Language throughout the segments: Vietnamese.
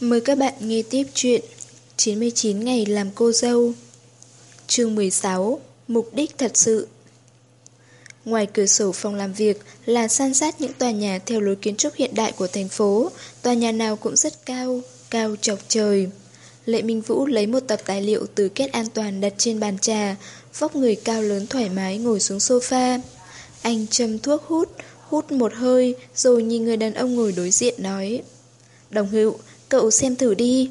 Mời các bạn nghe tiếp chuyện 99 ngày làm cô dâu. Chương 16 Mục đích thật sự. Ngoài cửa sổ phòng làm việc là san sát những tòa nhà theo lối kiến trúc hiện đại của thành phố Tòa nhà nào cũng rất cao, cao chọc trời. Lệ Minh Vũ lấy một tập tài liệu từ kết an toàn đặt trên bàn trà Vóc người cao lớn thoải mái ngồi xuống sofa. Anh châm thuốc hút, hút một hơi rồi nhìn người đàn ông ngồi đối diện nói Đồng hữu, cậu xem thử đi.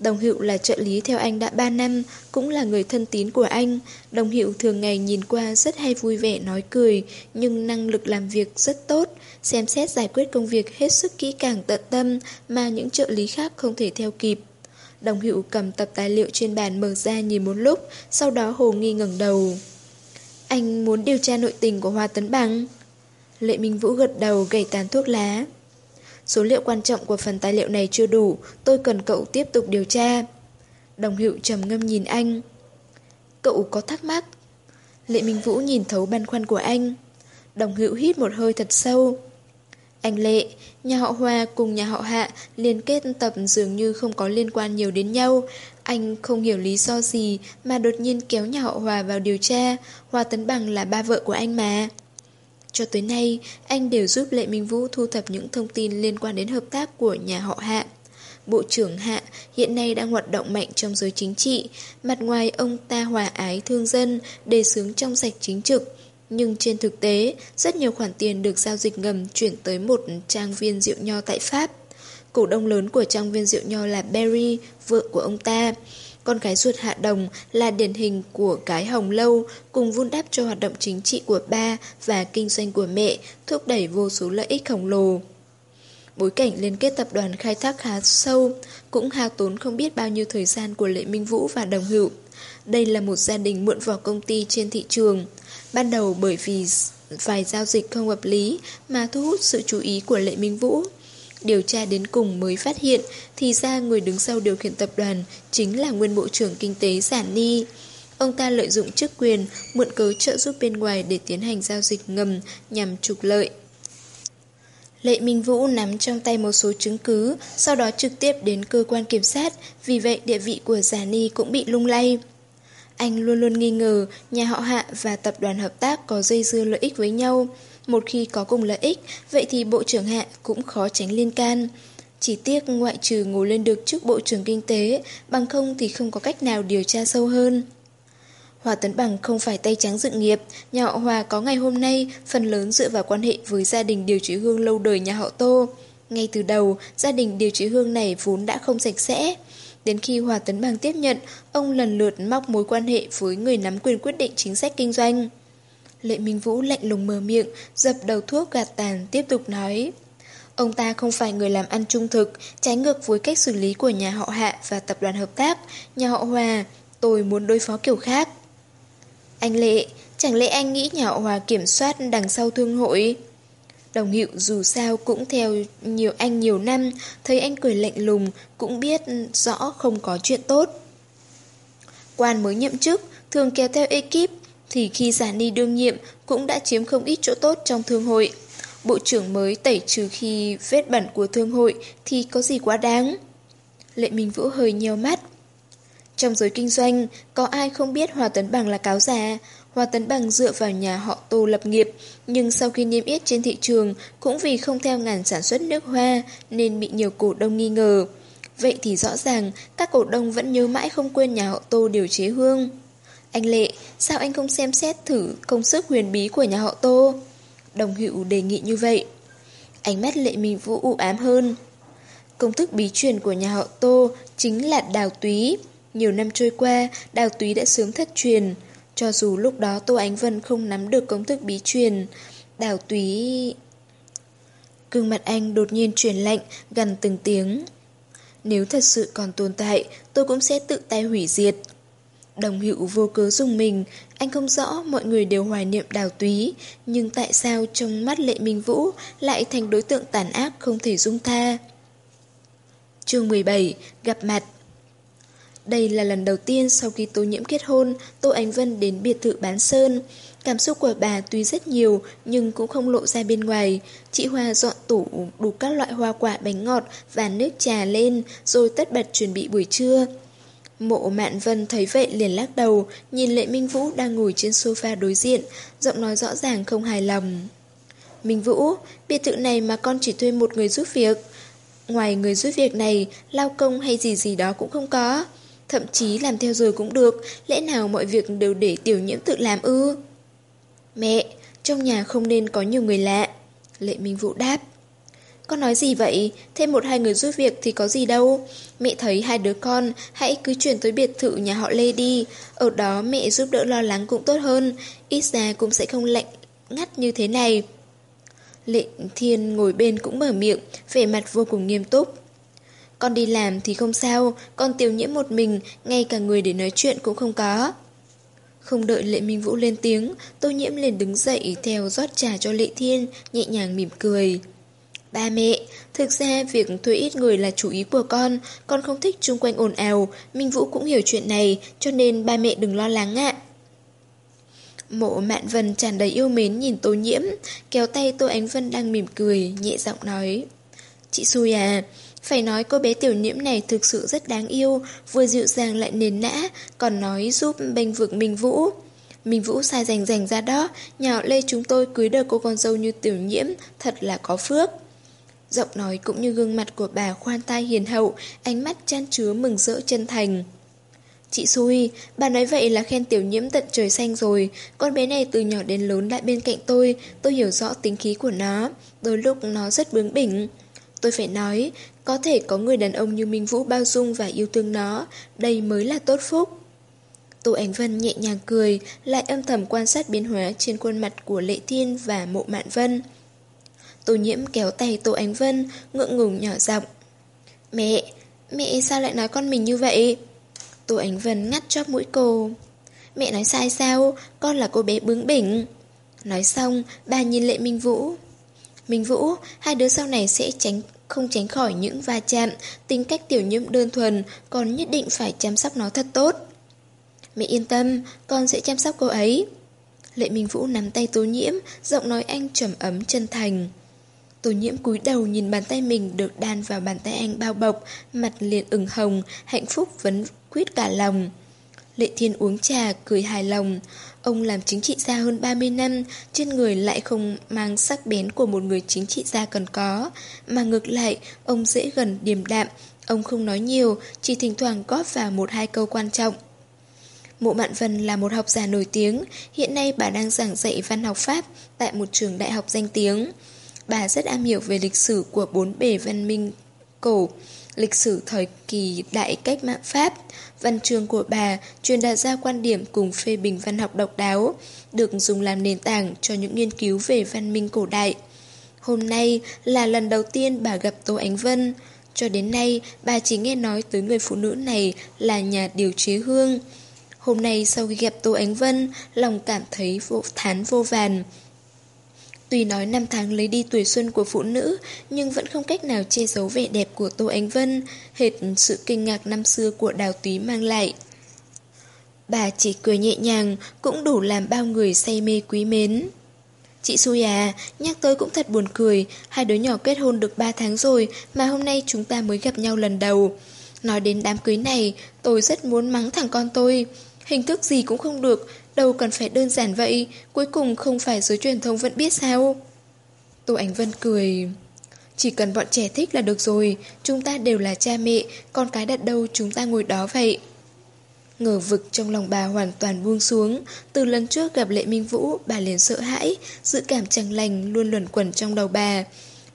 Đồng Hiệu là trợ lý theo anh đã 3 năm, cũng là người thân tín của anh. Đồng Hiệu thường ngày nhìn qua rất hay vui vẻ nói cười, nhưng năng lực làm việc rất tốt, xem xét giải quyết công việc hết sức kỹ càng tận tâm mà những trợ lý khác không thể theo kịp. Đồng Hiệu cầm tập tài liệu trên bàn mở ra nhìn một lúc, sau đó hồ nghi ngẩng đầu. Anh muốn điều tra nội tình của Hoa Tấn Bằng. Lệ Minh Vũ gật đầu gầy tàn thuốc lá. Số liệu quan trọng của phần tài liệu này chưa đủ, tôi cần cậu tiếp tục điều tra. Đồng hiệu trầm ngâm nhìn anh. Cậu có thắc mắc? Lệ Minh Vũ nhìn thấu băn khoăn của anh. Đồng hữu hít một hơi thật sâu. Anh Lệ, nhà họ Hoa cùng nhà họ Hạ liên kết tập dường như không có liên quan nhiều đến nhau. Anh không hiểu lý do gì mà đột nhiên kéo nhà họ Hòa vào điều tra. Hoa Tấn Bằng là ba vợ của anh mà. Cho tới nay, anh đều giúp Lệ Minh Vũ thu thập những thông tin liên quan đến hợp tác của nhà họ Hạ. Bộ trưởng Hạ hiện nay đang hoạt động mạnh trong giới chính trị, mặt ngoài ông ta hòa ái thương dân, đề xướng trong sạch chính trực. Nhưng trên thực tế, rất nhiều khoản tiền được giao dịch ngầm chuyển tới một trang viên rượu nho tại Pháp. Cổ đông lớn của trang viên rượu nho là Berry, vợ của ông ta. Con gái ruột Hạ Đồng là điển hình của cái hồng lâu, cùng vun đắp cho hoạt động chính trị của ba và kinh doanh của mẹ, thúc đẩy vô số lợi ích khổng lồ. Bối cảnh liên kết tập đoàn khai thác khá sâu, cũng hao tốn không biết bao nhiêu thời gian của Lệ Minh Vũ và Đồng Hữu. Đây là một gia đình muộn vào công ty trên thị trường. Ban đầu bởi vì vài giao dịch không hợp lý mà thu hút sự chú ý của Lệ Minh Vũ. Điều tra đến cùng mới phát hiện thì ra người đứng sau điều khiển tập đoàn chính là nguyên bộ trưởng kinh tế Giản Ni. Ông ta lợi dụng chức quyền, mượn cớ trợ giúp bên ngoài để tiến hành giao dịch ngầm nhằm trục lợi. Lệ Minh Vũ nắm trong tay một số chứng cứ, sau đó trực tiếp đến cơ quan kiểm sát, vì vậy địa vị của Giả Ni cũng bị lung lay. Anh luôn luôn nghi ngờ nhà họ Hạ và tập đoàn hợp tác có dây dưa lợi ích với nhau. Một khi có cùng lợi ích, vậy thì Bộ trưởng Hạ cũng khó tránh liên can. Chỉ tiếc ngoại trừ ngồi lên được trước Bộ trưởng Kinh tế, bằng không thì không có cách nào điều tra sâu hơn. Hòa Tấn Bằng không phải tay trắng dựng nghiệp, nhà họ Hòa có ngày hôm nay phần lớn dựa vào quan hệ với gia đình điều trị hương lâu đời nhà họ Tô. Ngay từ đầu, gia đình điều trị hương này vốn đã không sạch sẽ. Đến khi Hòa Tấn Bằng tiếp nhận, ông lần lượt móc mối quan hệ với người nắm quyền quyết định chính sách kinh doanh. Lệ Minh Vũ lạnh lùng mở miệng, dập đầu thuốc gạt tàn, tiếp tục nói. Ông ta không phải người làm ăn trung thực, trái ngược với cách xử lý của nhà họ Hạ và tập đoàn hợp tác, nhà họ Hòa, tôi muốn đối phó kiểu khác. Anh Lệ, chẳng lẽ anh nghĩ nhà họ Hòa kiểm soát đằng sau thương hội? Đồng hiệu dù sao cũng theo nhiều anh nhiều năm, thấy anh cười lạnh lùng, cũng biết rõ không có chuyện tốt. Quan mới nhậm chức, thường kéo theo ekip, thì khi giả ni đương nhiệm cũng đã chiếm không ít chỗ tốt trong thương hội. Bộ trưởng mới tẩy trừ khi vết bẩn của thương hội thì có gì quá đáng. Lệ Minh Vũ hơi nhiều mắt. Trong giới kinh doanh, có ai không biết Hòa Tấn Bằng là cáo già? Hòa Tấn Bằng dựa vào nhà họ Tô lập nghiệp, nhưng sau khi niêm yết trên thị trường, cũng vì không theo ngành sản xuất nước hoa nên bị nhiều cổ đông nghi ngờ. Vậy thì rõ ràng, các cổ đông vẫn nhớ mãi không quên nhà họ Tô điều chế hương. Anh Lệ, sao anh không xem xét thử công sức huyền bí của nhà họ Tô? Đồng hữu đề nghị như vậy. Ánh mắt Lệ Minh Vũ u ám hơn. Công thức bí truyền của nhà họ Tô chính là đào túy. Nhiều năm trôi qua, đào túy đã sớm thất truyền. Cho dù lúc đó Tô Ánh Vân không nắm được công thức bí truyền, đào túy... Cương mặt anh đột nhiên chuyển lạnh, gần từng tiếng. Nếu thật sự còn tồn tại, tôi cũng sẽ tự tay hủy diệt. Đồng hữu vô cớ dùng mình, anh không rõ mọi người đều hoài niệm đào túy, nhưng tại sao trong mắt lệ minh vũ lại thành đối tượng tàn ác không thể dung tha. chương 17, gặp mặt Đây là lần đầu tiên sau khi Tô Nhiễm kết hôn, Tô Ánh Vân đến biệt thự bán sơn. Cảm xúc của bà tuy rất nhiều nhưng cũng không lộ ra bên ngoài. Chị Hoa dọn tủ đủ các loại hoa quả bánh ngọt và nước trà lên rồi tất bật chuẩn bị buổi trưa. Mộ Mạn Vân thấy vậy liền lắc đầu, nhìn Lệ Minh Vũ đang ngồi trên sofa đối diện, giọng nói rõ ràng không hài lòng. Minh Vũ, biệt thự này mà con chỉ thuê một người giúp việc. Ngoài người giúp việc này, lao công hay gì gì đó cũng không có. Thậm chí làm theo rồi cũng được, lẽ nào mọi việc đều để tiểu nhiễm tự làm ư? Mẹ, trong nhà không nên có nhiều người lạ. Lệ Minh Vũ đáp. Con nói gì vậy? Thêm một hai người giúp việc thì có gì đâu. Mẹ thấy hai đứa con, hãy cứ chuyển tới biệt thự nhà họ Lê đi. Ở đó mẹ giúp đỡ lo lắng cũng tốt hơn. Ít ra cũng sẽ không lạnh ngắt như thế này. Lệ Thiên ngồi bên cũng mở miệng, vẻ mặt vô cùng nghiêm túc. Con đi làm thì không sao, con tiểu nhiễm một mình, ngay cả người để nói chuyện cũng không có. Không đợi Lệ Minh Vũ lên tiếng, Tô Nhiễm liền đứng dậy theo rót trà cho Lệ Thiên, nhẹ nhàng mỉm cười. Ba mẹ, thực ra việc thuê ít người là chủ ý của con, con không thích chung quanh ồn ào, Minh Vũ cũng hiểu chuyện này, cho nên ba mẹ đừng lo lắng ạ. Mộ Mạn Vân tràn đầy yêu mến nhìn Tô Nhiễm, kéo tay Tô Ánh Vân đang mỉm cười, nhẹ giọng nói. Chị Xui à, phải nói cô bé tiểu nhiễm này thực sự rất đáng yêu, vừa dịu dàng lại nền nã, còn nói giúp bênh vực Minh Vũ. Minh Vũ sai rành rành ra đó, nhà lê chúng tôi cưới đời cô con dâu như tiểu nhiễm, thật là có phước. Giọng nói cũng như gương mặt của bà khoan tai hiền hậu, ánh mắt chan chứa mừng rỡ chân thành. Chị Sui, bà nói vậy là khen tiểu nhiễm tận trời xanh rồi. Con bé này từ nhỏ đến lớn lại bên cạnh tôi, tôi hiểu rõ tính khí của nó. Đôi lúc nó rất bướng bỉnh. Tôi phải nói, có thể có người đàn ông như Minh Vũ bao dung và yêu thương nó, đây mới là tốt phúc. Tô Ánh Vân nhẹ nhàng cười, lại âm thầm quan sát biến hóa trên khuôn mặt của Lệ Thiên và Mộ Mạn Vân. Tô nhiễm kéo tay Tô Ánh Vân, ngượng ngùng nhỏ giọng. Mẹ, mẹ sao lại nói con mình như vậy? Tô Ánh Vân ngắt chóp mũi cô. Mẹ nói sai sao, con là cô bé bướng bỉnh. Nói xong, bà nhìn Lệ Minh Vũ. Minh Vũ, hai đứa sau này sẽ tránh không tránh khỏi những va chạm, tính cách tiểu nhiễm đơn thuần, con nhất định phải chăm sóc nó thật tốt. Mẹ yên tâm, con sẽ chăm sóc cô ấy. Lệ Minh Vũ nắm tay Tô Nhiễm, giọng nói anh trầm ấm chân thành. Tô Nhiễm cúi đầu nhìn bàn tay mình được đan vào bàn tay anh bao bọc, mặt liền ửng hồng, hạnh phúc vấn quyết cả lòng. Lệ Thiên uống trà, cười hài lòng. Ông làm chính trị gia hơn 30 năm, trên người lại không mang sắc bén của một người chính trị gia cần có. Mà ngược lại, ông dễ gần điềm đạm, ông không nói nhiều, chỉ thỉnh thoảng góp vào một hai câu quan trọng. Mộ Mạn Vân là một học giả nổi tiếng, hiện nay bà đang giảng dạy văn học Pháp tại một trường đại học danh tiếng. Bà rất am hiểu về lịch sử của bốn bề văn minh cổ, lịch sử thời kỳ đại cách mạng Pháp. Văn chương của bà truyền đạt ra quan điểm cùng phê bình văn học độc đáo, được dùng làm nền tảng cho những nghiên cứu về văn minh cổ đại. Hôm nay là lần đầu tiên bà gặp Tô Ánh Vân. Cho đến nay, bà chỉ nghe nói tới người phụ nữ này là nhà điều chế hương. Hôm nay sau khi gặp Tô Ánh Vân, lòng cảm thấy vô thán vô vàn. Tuy nói năm tháng lấy đi tuổi xuân của phụ nữ, nhưng vẫn không cách nào che giấu vẻ đẹp của Tô Ánh Vân, hệt sự kinh ngạc năm xưa của Đào Túy mang lại. Bà chỉ cười nhẹ nhàng, cũng đủ làm bao người say mê quý mến. Chị Xui à, nhắc tới cũng thật buồn cười, hai đứa nhỏ kết hôn được 3 tháng rồi mà hôm nay chúng ta mới gặp nhau lần đầu. Nói đến đám cưới này, tôi rất muốn mắng thằng con tôi. Hình thức gì cũng không được, đâu cần phải đơn giản vậy, cuối cùng không phải giới truyền thông vẫn biết sao. Tô Ánh Vân cười... Chỉ cần bọn trẻ thích là được rồi, chúng ta đều là cha mẹ, con cái đặt đâu chúng ta ngồi đó vậy. Ngờ vực trong lòng bà hoàn toàn buông xuống, từ lần trước gặp Lệ Minh Vũ, bà liền sợ hãi, dự cảm chẳng lành luôn luẩn quẩn trong đầu bà.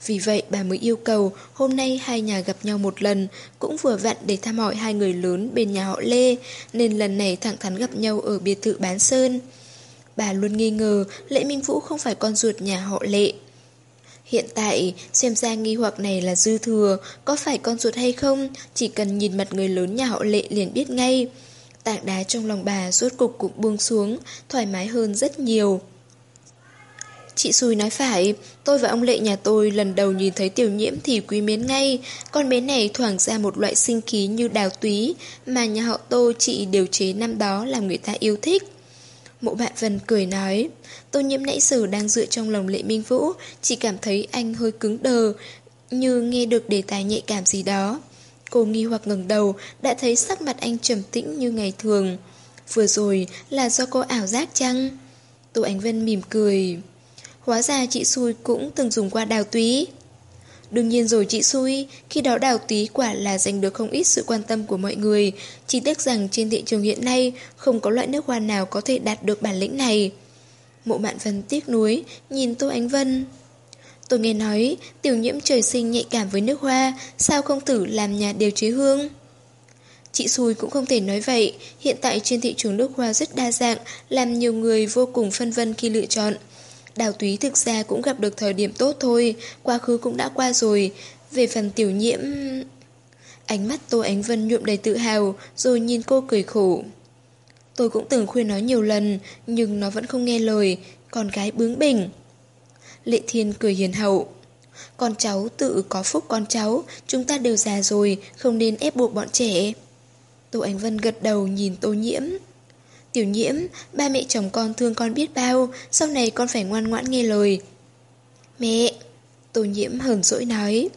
Vì vậy bà mới yêu cầu hôm nay hai nhà gặp nhau một lần, cũng vừa vặn để thăm hỏi hai người lớn bên nhà họ Lê, nên lần này thẳng thắn gặp nhau ở biệt thự Bán Sơn. Bà luôn nghi ngờ Lệ Minh Vũ không phải con ruột nhà họ Lệ. Hiện tại, xem ra nghi hoặc này là dư thừa, có phải con ruột hay không, chỉ cần nhìn mặt người lớn nhà họ Lệ liền biết ngay. Tảng đá trong lòng bà rốt cục cũng buông xuống, thoải mái hơn rất nhiều. Chị Xui nói phải, tôi và ông Lệ nhà tôi lần đầu nhìn thấy tiểu nhiễm thì quý mến ngay, con bé này thoảng ra một loại sinh khí như đào túy mà nhà họ tô chị điều chế năm đó làm người ta yêu thích. Mộ bạn Vân cười nói, tô nhiễm nãy giờ đang dựa trong lòng lệ minh vũ, chỉ cảm thấy anh hơi cứng đờ, như nghe được đề tài nhạy cảm gì đó. Cô nghi hoặc ngẩng đầu, đã thấy sắc mặt anh trầm tĩnh như ngày thường. Vừa rồi là do cô ảo giác chăng? Tô Ánh Vân mỉm cười. Hóa ra chị xui cũng từng dùng qua đào túy. Đương nhiên rồi chị xui, khi đó đào túy quả là giành được không ít sự quan tâm của mọi người. Chỉ tiếc rằng trên thị trường hiện nay không có loại nước hoa nào có thể đạt được bản lĩnh này. Mộ mạn vân tiếc nuối, nhìn Tô Ánh Vân. Tôi nghe nói tiểu nhiễm trời sinh nhạy cảm với nước hoa, sao không thử làm nhà điều chế hương? Chị Xui cũng không thể nói vậy, hiện tại trên thị trường nước hoa rất đa dạng, làm nhiều người vô cùng phân vân khi lựa chọn. Đào túy thực ra cũng gặp được thời điểm tốt thôi, quá khứ cũng đã qua rồi. Về phần tiểu nhiễm... Ánh mắt Tô Ánh Vân nhuộm đầy tự hào, rồi nhìn cô cười khổ. Tôi cũng từng khuyên nó nhiều lần, nhưng nó vẫn không nghe lời, con gái bướng bỉnh. Lệ Thiên cười hiền hậu. Con cháu tự có phúc con cháu, chúng ta đều già rồi, không nên ép buộc bọn trẻ. Tô Ánh Vân gật đầu nhìn Tô Nhiễm. Tiểu Nhiễm, ba mẹ chồng con thương con biết bao, sau này con phải ngoan ngoãn nghe lời. Mẹ! Tô Nhiễm hờn dỗi nói.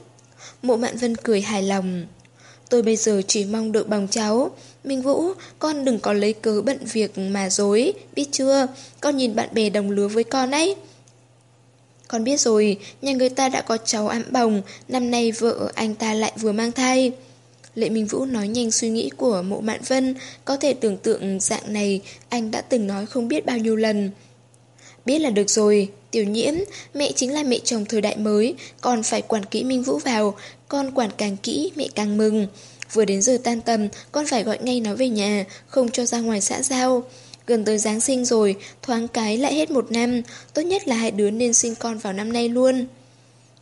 Mộ Mạn Vân cười hài lòng. Tôi bây giờ chỉ mong được bằng cháu. Minh Vũ, con đừng có lấy cớ bận việc mà dối, biết chưa? Con nhìn bạn bè đồng lứa với con ấy. Con biết rồi, nhà người ta đã có cháu ám bồng, năm nay vợ anh ta lại vừa mang thai. Lệ Minh Vũ nói nhanh suy nghĩ của mộ mạn vân, có thể tưởng tượng dạng này anh đã từng nói không biết bao nhiêu lần. Biết là được rồi, tiểu nhiễm, mẹ chính là mẹ chồng thời đại mới, còn phải quản kỹ Minh Vũ vào, con quản càng kỹ, mẹ càng mừng. Vừa đến giờ tan tầm, con phải gọi ngay nó về nhà, không cho ra ngoài xã giao. Gần tới Giáng sinh rồi, thoáng cái lại hết một năm, tốt nhất là hai đứa nên sinh con vào năm nay luôn.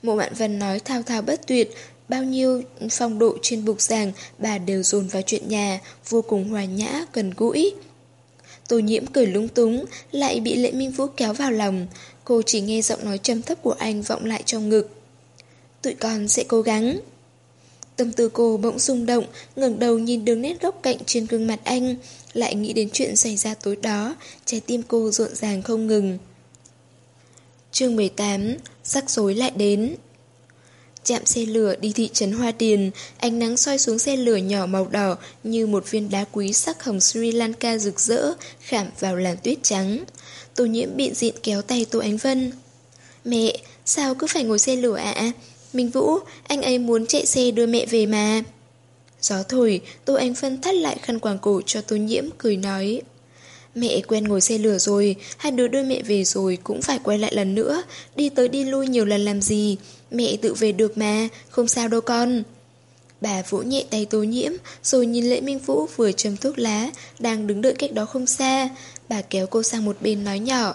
Mộ Mạn Vân nói thao thao bất tuyệt, bao nhiêu phong độ trên bục giảng bà đều dồn vào chuyện nhà, vô cùng hòa nhã, gần gũi. Tô nhiễm cười lung túng, lại bị Lệ Minh Vũ kéo vào lòng. Cô chỉ nghe giọng nói trầm thấp của anh vọng lại trong ngực. Tụi con sẽ cố gắng. Tâm tư cô bỗng rung động, ngẩng đầu nhìn đường nét góc cạnh trên gương mặt anh, lại nghĩ đến chuyện xảy ra tối đó, trái tim cô rộn ràng không ngừng. chương 18, rắc rối lại đến. Chạm xe lửa đi thị trấn Hoa Điền, ánh nắng soi xuống xe lửa nhỏ màu đỏ như một viên đá quý sắc hồng Sri Lanka rực rỡ, khảm vào làn tuyết trắng. Tô nhiễm bị diện kéo tay Tô Ánh Vân. Mẹ, sao cứ phải ngồi xe lửa ạ? Minh Vũ, anh ấy muốn chạy xe đưa mẹ về mà. Gió thổi, Tô Ánh Vân thắt lại khăn quàng cổ cho Tô nhiễm, cười nói. Mẹ quen ngồi xe lửa rồi, hai đứa đưa mẹ về rồi cũng phải quay lại lần nữa, đi tới đi lui nhiều lần làm gì, mẹ tự về được mà, không sao đâu con. Bà vỗ nhẹ tay tố nhiễm, rồi nhìn lễ Minh Vũ vừa châm thuốc lá, đang đứng đợi cách đó không xa, bà kéo cô sang một bên nói nhỏ.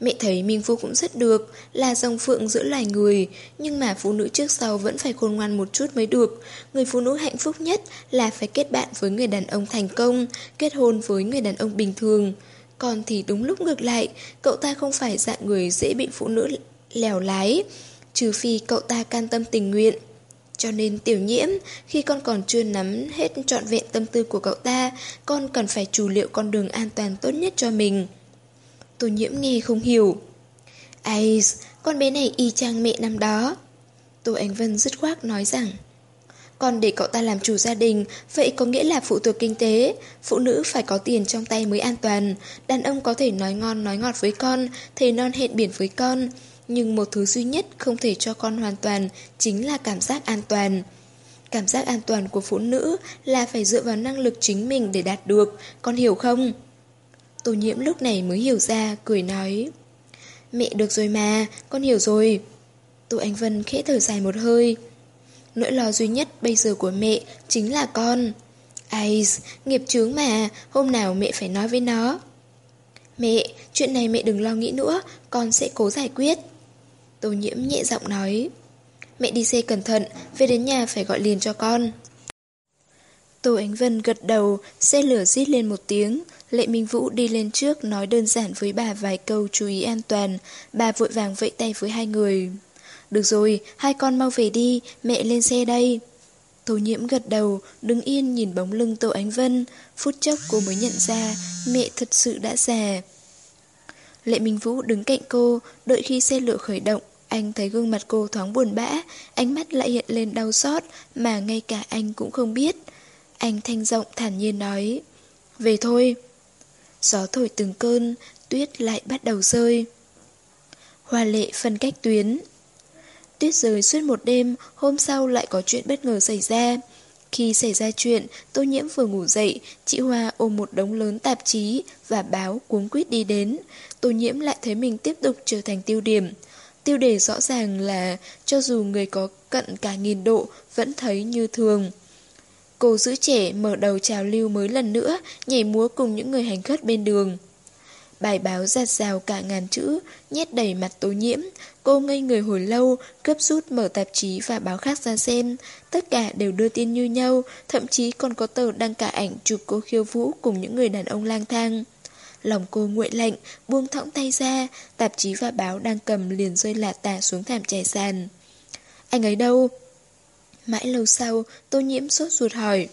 Mẹ thấy Minh vũ cũng rất được, là dòng phượng giữa loài người, nhưng mà phụ nữ trước sau vẫn phải khôn ngoan một chút mới được. Người phụ nữ hạnh phúc nhất là phải kết bạn với người đàn ông thành công, kết hôn với người đàn ông bình thường. Còn thì đúng lúc ngược lại, cậu ta không phải dạng người dễ bị phụ nữ lèo lái, trừ phi cậu ta can tâm tình nguyện. Cho nên tiểu nhiễm, khi con còn chưa nắm hết trọn vẹn tâm tư của cậu ta, con cần phải chủ liệu con đường an toàn tốt nhất cho mình. Tô nhiễm nghe không hiểu. Ây, con bé này y chang mẹ năm đó. Tô Ánh Vân dứt khoát nói rằng Con để cậu ta làm chủ gia đình Vậy có nghĩa là phụ thuộc kinh tế Phụ nữ phải có tiền trong tay mới an toàn Đàn ông có thể nói ngon nói ngọt với con Thề non hẹn biển với con nhưng một thứ duy nhất không thể cho con hoàn toàn Chính là cảm giác an toàn Cảm giác an toàn của phụ nữ Là phải dựa vào năng lực chính mình để đạt được Con hiểu không? Tô nhiễm lúc này mới hiểu ra, cười nói. Mẹ được rồi mà, con hiểu rồi. Tô Anh Vân khẽ thở dài một hơi. Nỗi lo duy nhất bây giờ của mẹ chính là con. Ai, nghiệp chướng mà, hôm nào mẹ phải nói với nó. Mẹ, chuyện này mẹ đừng lo nghĩ nữa, con sẽ cố giải quyết. Tô nhiễm nhẹ giọng nói. Mẹ đi xe cẩn thận, về đến nhà phải gọi liền cho con. Tô Ánh Vân gật đầu, xe lửa rít lên một tiếng, Lệ Minh Vũ đi lên trước nói đơn giản với bà vài câu chú ý an toàn, bà vội vàng vẫy tay với hai người. Được rồi, hai con mau về đi, mẹ lên xe đây. Tô nhiễm gật đầu, đứng yên nhìn bóng lưng Tô Ánh Vân. Phút chốc cô mới nhận ra mẹ thật sự đã già. Lệ Minh Vũ đứng cạnh cô, đợi khi xe lửa khởi động. Anh thấy gương mặt cô thoáng buồn bã, ánh mắt lại hiện lên đau xót mà ngay cả anh cũng không biết. Anh thanh giọng thản nhiên nói, về thôi. Gió thổi từng cơn, tuyết lại bắt đầu rơi. Hoa lệ phân cách tuyến. Tuyết rơi suốt một đêm, hôm sau lại có chuyện bất ngờ xảy ra. Khi xảy ra chuyện, tô nhiễm vừa ngủ dậy, chị Hoa ôm một đống lớn tạp chí và báo cuốn quýt đi đến. Tô nhiễm lại thấy mình tiếp tục trở thành tiêu điểm. Tiêu đề rõ ràng là cho dù người có cận cả nghìn độ vẫn thấy như thường. Cô giữ trẻ mở đầu trào lưu mới lần nữa, nhảy múa cùng những người hành khất bên đường. Bài báo giạt rào cả ngàn chữ, nhét đầy mặt tố nhiễm. Cô ngây người hồi lâu, cướp rút mở tạp chí và báo khác ra xem. Tất cả đều đưa tin như nhau, thậm chí còn có tờ đăng cả ảnh chụp cô khiêu vũ cùng những người đàn ông lang thang. Lòng cô nguội lạnh, buông thõng tay ra, tạp chí và báo đang cầm liền rơi lả tả xuống thảm trải sàn. Anh ấy đâu? Mãi lâu sau, tô nhiễm sốt ruột hỏi.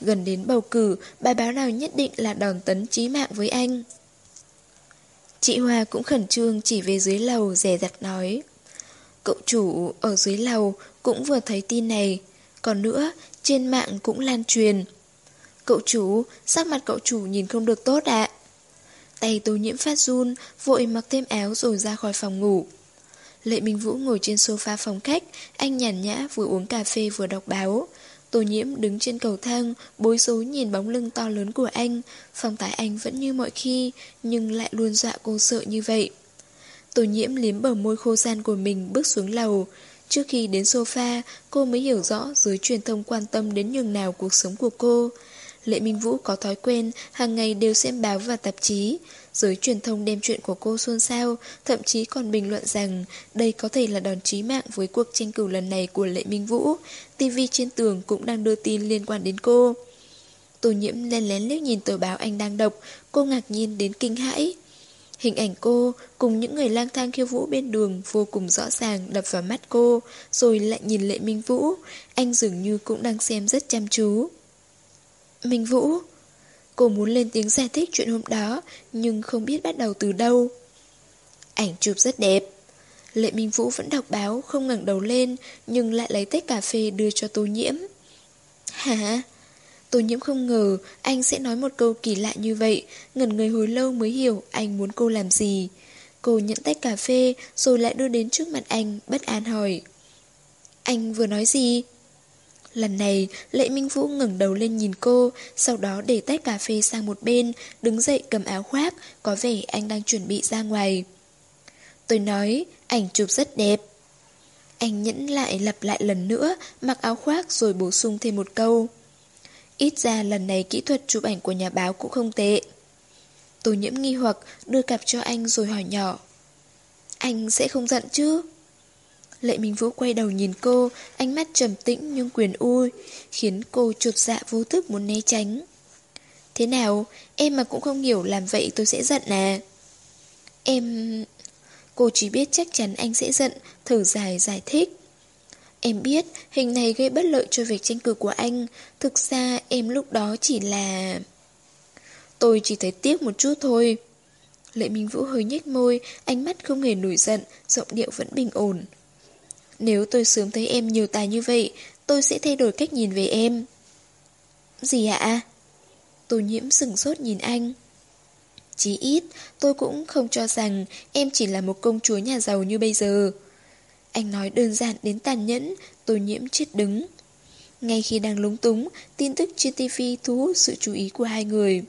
Gần đến bầu cử, bài báo nào nhất định là đòn tấn chí mạng với anh. Chị Hoa cũng khẩn trương chỉ về dưới lầu rẻ rặt nói. Cậu chủ ở dưới lầu cũng vừa thấy tin này. Còn nữa, trên mạng cũng lan truyền. Cậu chủ, sắc mặt cậu chủ nhìn không được tốt ạ. Tay tô nhiễm phát run, vội mặc thêm áo rồi ra khỏi phòng ngủ. Lệ Minh Vũ ngồi trên sofa phòng khách, anh nhàn nhã vừa uống cà phê vừa đọc báo. Tô nhiễm đứng trên cầu thang, bối rối nhìn bóng lưng to lớn của anh. Phòng tái anh vẫn như mọi khi, nhưng lại luôn dọa cô sợ như vậy. Tô nhiễm liếm bờ môi khô gian của mình bước xuống lầu. Trước khi đến sofa, cô mới hiểu rõ giới truyền thông quan tâm đến nhường nào cuộc sống của cô. Lệ Minh Vũ có thói quen hàng ngày đều xem báo và tạp chí. Giới truyền thông đem chuyện của cô xôn xao, thậm chí còn bình luận rằng đây có thể là đòn chí mạng với cuộc tranh cử lần này của Lệ Minh Vũ. TV trên tường cũng đang đưa tin liên quan đến cô. Tô nhiễm lén lén liếc nhìn tờ báo anh đang đọc, cô ngạc nhiên đến kinh hãi. Hình ảnh cô cùng những người lang thang khiêu vũ bên đường vô cùng rõ ràng đập vào mắt cô, rồi lại nhìn Lệ Minh Vũ, anh dường như cũng đang xem rất chăm chú. Minh Vũ. Cô muốn lên tiếng giải thích chuyện hôm đó, Nhưng không biết bắt đầu từ đâu. Ảnh chụp rất đẹp. Lệ Minh Vũ vẫn đọc báo, Không ngẩng đầu lên, Nhưng lại lấy tách cà phê đưa cho tô nhiễm. Hả? Tô nhiễm không ngờ Anh sẽ nói một câu kỳ lạ như vậy. Ngẩn người hồi lâu mới hiểu Anh muốn cô làm gì. Cô nhận tách cà phê, Rồi lại đưa đến trước mặt anh, Bất an hỏi. Anh vừa nói gì? Lần này, Lệ Minh Vũ ngẩng đầu lên nhìn cô, sau đó để tách cà phê sang một bên, đứng dậy cầm áo khoác, có vẻ anh đang chuẩn bị ra ngoài. Tôi nói, ảnh chụp rất đẹp. Anh nhẫn lại lặp lại lần nữa, mặc áo khoác rồi bổ sung thêm một câu. Ít ra lần này kỹ thuật chụp ảnh của nhà báo cũng không tệ. tôi nhiễm nghi hoặc đưa cặp cho anh rồi hỏi nhỏ. Anh sẽ không giận chứ? Lệ Minh Vũ quay đầu nhìn cô, ánh mắt trầm tĩnh nhưng quyền ui, khiến cô chuột dạ vô thức muốn né tránh. Thế nào, em mà cũng không hiểu làm vậy tôi sẽ giận à? Em... Cô chỉ biết chắc chắn anh sẽ giận, thở dài giải thích. Em biết hình này gây bất lợi cho việc tranh cử của anh, thực ra em lúc đó chỉ là... Tôi chỉ thấy tiếc một chút thôi. Lệ Minh Vũ hơi nhếch môi, ánh mắt không hề nổi giận, giọng điệu vẫn bình ổn. Nếu tôi sớm thấy em nhiều tài như vậy, tôi sẽ thay đổi cách nhìn về em. Gì ạ? Tô nhiễm sừng sốt nhìn anh. Chí ít, tôi cũng không cho rằng em chỉ là một công chúa nhà giàu như bây giờ. Anh nói đơn giản đến tàn nhẫn, tô nhiễm chết đứng. Ngay khi đang lúng túng, tin tức trên TV thu hút sự chú ý của hai người.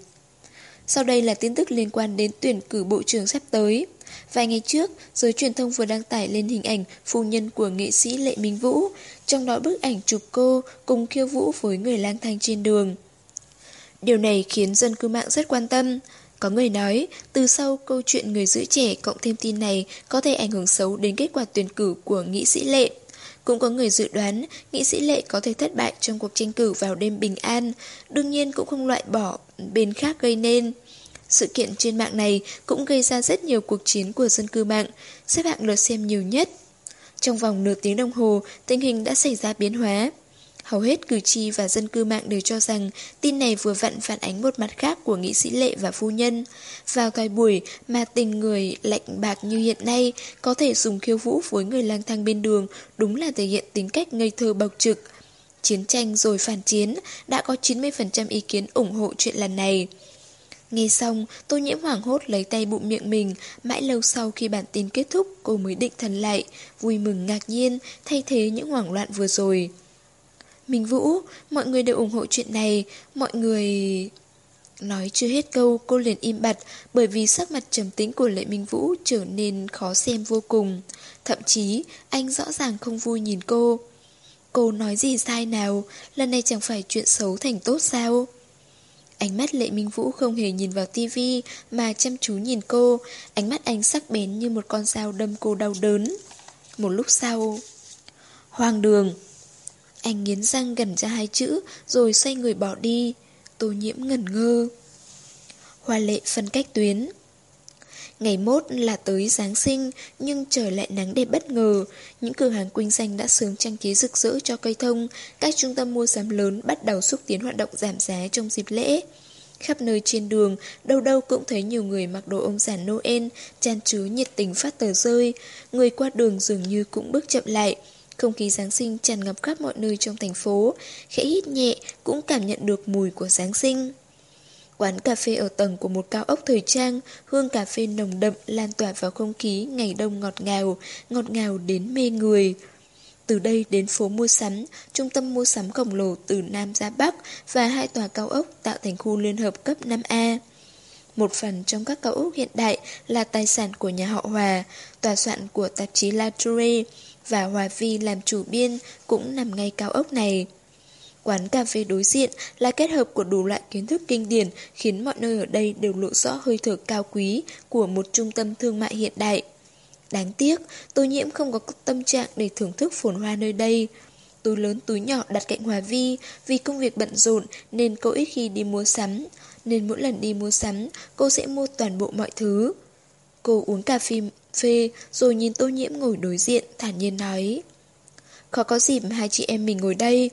Sau đây là tin tức liên quan đến tuyển cử bộ trưởng sắp tới. Vài ngày trước, giới truyền thông vừa đăng tải lên hình ảnh phu nhân của nghệ sĩ Lệ Minh Vũ, trong đó bức ảnh chụp cô cùng khiêu vũ với người lang thang trên đường. Điều này khiến dân cư mạng rất quan tâm. Có người nói, từ sau câu chuyện người giữ trẻ cộng thêm tin này có thể ảnh hưởng xấu đến kết quả tuyển cử của nghị sĩ Lệ. Cũng có người dự đoán nghị sĩ Lệ có thể thất bại trong cuộc tranh cử vào đêm bình an, đương nhiên cũng không loại bỏ bên khác gây nên. Sự kiện trên mạng này cũng gây ra rất nhiều cuộc chiến của dân cư mạng, xếp hạng lượt xem nhiều nhất. Trong vòng nửa tiếng đồng hồ, tình hình đã xảy ra biến hóa. Hầu hết cử tri và dân cư mạng đều cho rằng tin này vừa vặn phản ánh một mặt khác của nghị sĩ Lệ và phu nhân. Vào thời buổi mà tình người lạnh bạc như hiện nay có thể dùng khiêu vũ với người lang thang bên đường đúng là thể hiện tính cách ngây thơ bộc trực. Chiến tranh rồi phản chiến đã có 90% ý kiến ủng hộ chuyện lần này. Nghe xong, tô nhiễm hoảng hốt lấy tay bụng miệng mình, mãi lâu sau khi bản tin kết thúc cô mới định thần lại, vui mừng ngạc nhiên, thay thế những hoảng loạn vừa rồi. Minh Vũ, mọi người đều ủng hộ chuyện này, mọi người... Nói chưa hết câu, cô liền im bặt, bởi vì sắc mặt trầm tĩnh của Lệ Minh Vũ trở nên khó xem vô cùng. Thậm chí, anh rõ ràng không vui nhìn cô. Cô nói gì sai nào, lần này chẳng phải chuyện xấu thành tốt sao? Ánh mắt Lệ Minh Vũ không hề nhìn vào tivi mà chăm chú nhìn cô, ánh mắt anh sắc bén như một con dao đâm cô đau đớn. Một lúc sau... Hoàng đường Anh nghiến răng gần ra hai chữ rồi xoay người bỏ đi. Tô nhiễm ngẩn ngơ. Hoa lệ phân cách tuyến Ngày mốt là tới Giáng sinh, nhưng trời lại nắng đẹp bất ngờ. Những cửa hàng kinh doanh đã sớm trang trí rực rỡ cho cây thông. Các trung tâm mua sắm lớn bắt đầu xúc tiến hoạt động giảm giá trong dịp lễ. Khắp nơi trên đường, đâu đâu cũng thấy nhiều người mặc đồ ông già Noel, chan chứa nhiệt tình phát tờ rơi. Người qua đường dường như cũng bước chậm lại. Không khí Giáng sinh tràn ngập khắp mọi nơi trong thành phố. Khẽ hít nhẹ cũng cảm nhận được mùi của Giáng sinh. Quán cà phê ở tầng của một cao ốc thời trang, hương cà phê nồng đậm lan tỏa vào không khí ngày đông ngọt ngào, ngọt ngào đến mê người. Từ đây đến phố mua sắm, trung tâm mua sắm khổng lồ từ Nam ra Bắc và hai tòa cao ốc tạo thành khu liên hợp cấp 5A. Một phần trong các cao ốc hiện đại là tài sản của nhà họ Hòa, tòa soạn của tạp chí La Tourée và Hòa Vi làm chủ biên cũng nằm ngay cao ốc này. Quán cà phê đối diện là kết hợp của đủ loại kiến thức kinh điển khiến mọi nơi ở đây đều lộ rõ hơi thở cao quý của một trung tâm thương mại hiện đại. Đáng tiếc, tôi nhiễm không có tâm trạng để thưởng thức phồn hoa nơi đây. Túi lớn túi nhỏ đặt cạnh Hòa Vi vì công việc bận rộn nên cô ít khi đi mua sắm. Nên mỗi lần đi mua sắm, cô sẽ mua toàn bộ mọi thứ. Cô uống cà phê phê rồi nhìn tô nhiễm ngồi đối diện thản nhiên nói. Khó có dịp hai chị em mình ngồi đây.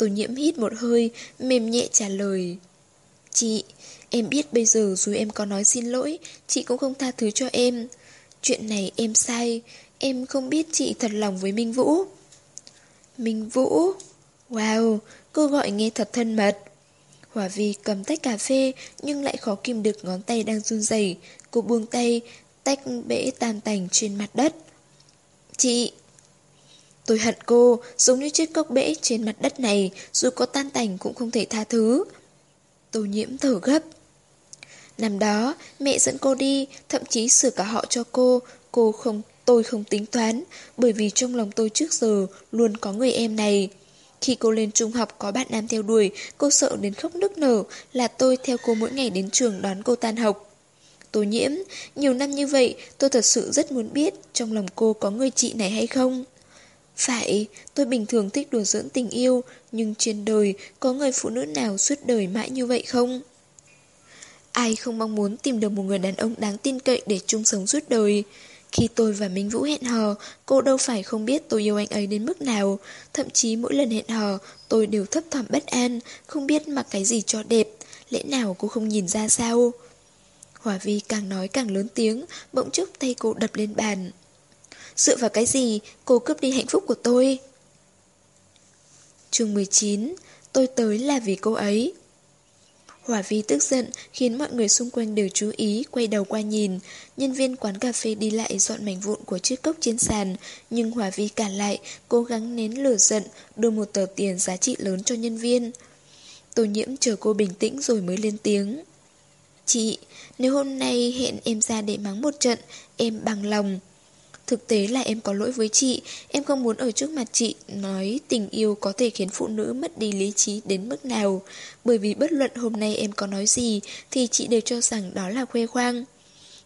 Tô nhiễm hít một hơi, mềm nhẹ trả lời. Chị, em biết bây giờ dù em có nói xin lỗi, chị cũng không tha thứ cho em. Chuyện này em sai, em không biết chị thật lòng với Minh Vũ. Minh Vũ? Wow, cô gọi nghe thật thân mật. Hòa Vi cầm tách cà phê nhưng lại khó kìm được ngón tay đang run rẩy. Cô buông tay, tách bể tan tành trên mặt đất. Chị, Tôi hận cô, giống như chiếc cốc bể trên mặt đất này, dù có tan tành cũng không thể tha thứ. Tô nhiễm thở gấp. Năm đó, mẹ dẫn cô đi, thậm chí sửa cả họ cho cô, cô không, tôi không tính toán, bởi vì trong lòng tôi trước giờ luôn có người em này. Khi cô lên trung học có bạn nam theo đuổi, cô sợ đến khóc nức nở, là tôi theo cô mỗi ngày đến trường đón cô tan học. Tô nhiễm, nhiều năm như vậy, tôi thật sự rất muốn biết trong lòng cô có người chị này hay không. Phải, tôi bình thường thích đùa giỡn tình yêu, nhưng trên đời có người phụ nữ nào suốt đời mãi như vậy không? Ai không mong muốn tìm được một người đàn ông đáng tin cậy để chung sống suốt đời? Khi tôi và Minh Vũ hẹn hò, cô đâu phải không biết tôi yêu anh ấy đến mức nào. Thậm chí mỗi lần hẹn hò, tôi đều thấp thỏm bất an, không biết mặc cái gì cho đẹp. Lẽ nào cô không nhìn ra sao? Hòa Vi càng nói càng lớn tiếng, bỗng chốc tay cô đập lên bàn. Dựa vào cái gì cô cướp đi hạnh phúc của tôi? chương 19 Tôi tới là vì cô ấy Hỏa vi tức giận khiến mọi người xung quanh đều chú ý, quay đầu qua nhìn. Nhân viên quán cà phê đi lại dọn mảnh vụn của chiếc cốc trên sàn, nhưng Hỏa vi cản lại, cố gắng nén lửa giận, đưa một tờ tiền giá trị lớn cho nhân viên. Tô nhiễm chờ cô bình tĩnh rồi mới lên tiếng. Chị, nếu hôm nay hẹn em ra để mắng một trận, em bằng lòng. Thực tế là em có lỗi với chị, em không muốn ở trước mặt chị nói tình yêu có thể khiến phụ nữ mất đi lý trí đến mức nào. Bởi vì bất luận hôm nay em có nói gì thì chị đều cho rằng đó là khoe khoang.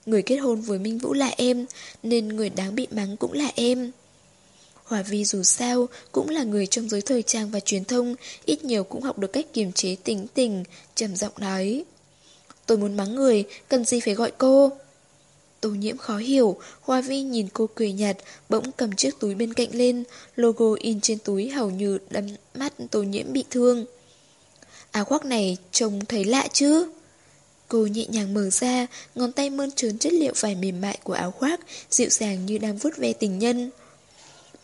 Người kết hôn với Minh Vũ là em, nên người đáng bị mắng cũng là em. Hòa Vi dù sao cũng là người trong giới thời trang và truyền thông, ít nhiều cũng học được cách kiềm chế tính tình, trầm giọng nói. Tôi muốn mắng người, cần gì phải gọi cô? Tô nhiễm khó hiểu, Hoa Vi nhìn cô cười nhạt, bỗng cầm chiếc túi bên cạnh lên, logo in trên túi hầu như đâm mắt tô nhiễm bị thương. Áo khoác này trông thấy lạ chứ? Cô nhẹ nhàng mở ra, ngón tay mơn trớn chất liệu vải mềm mại của áo khoác, dịu dàng như đang vuốt ve tình nhân.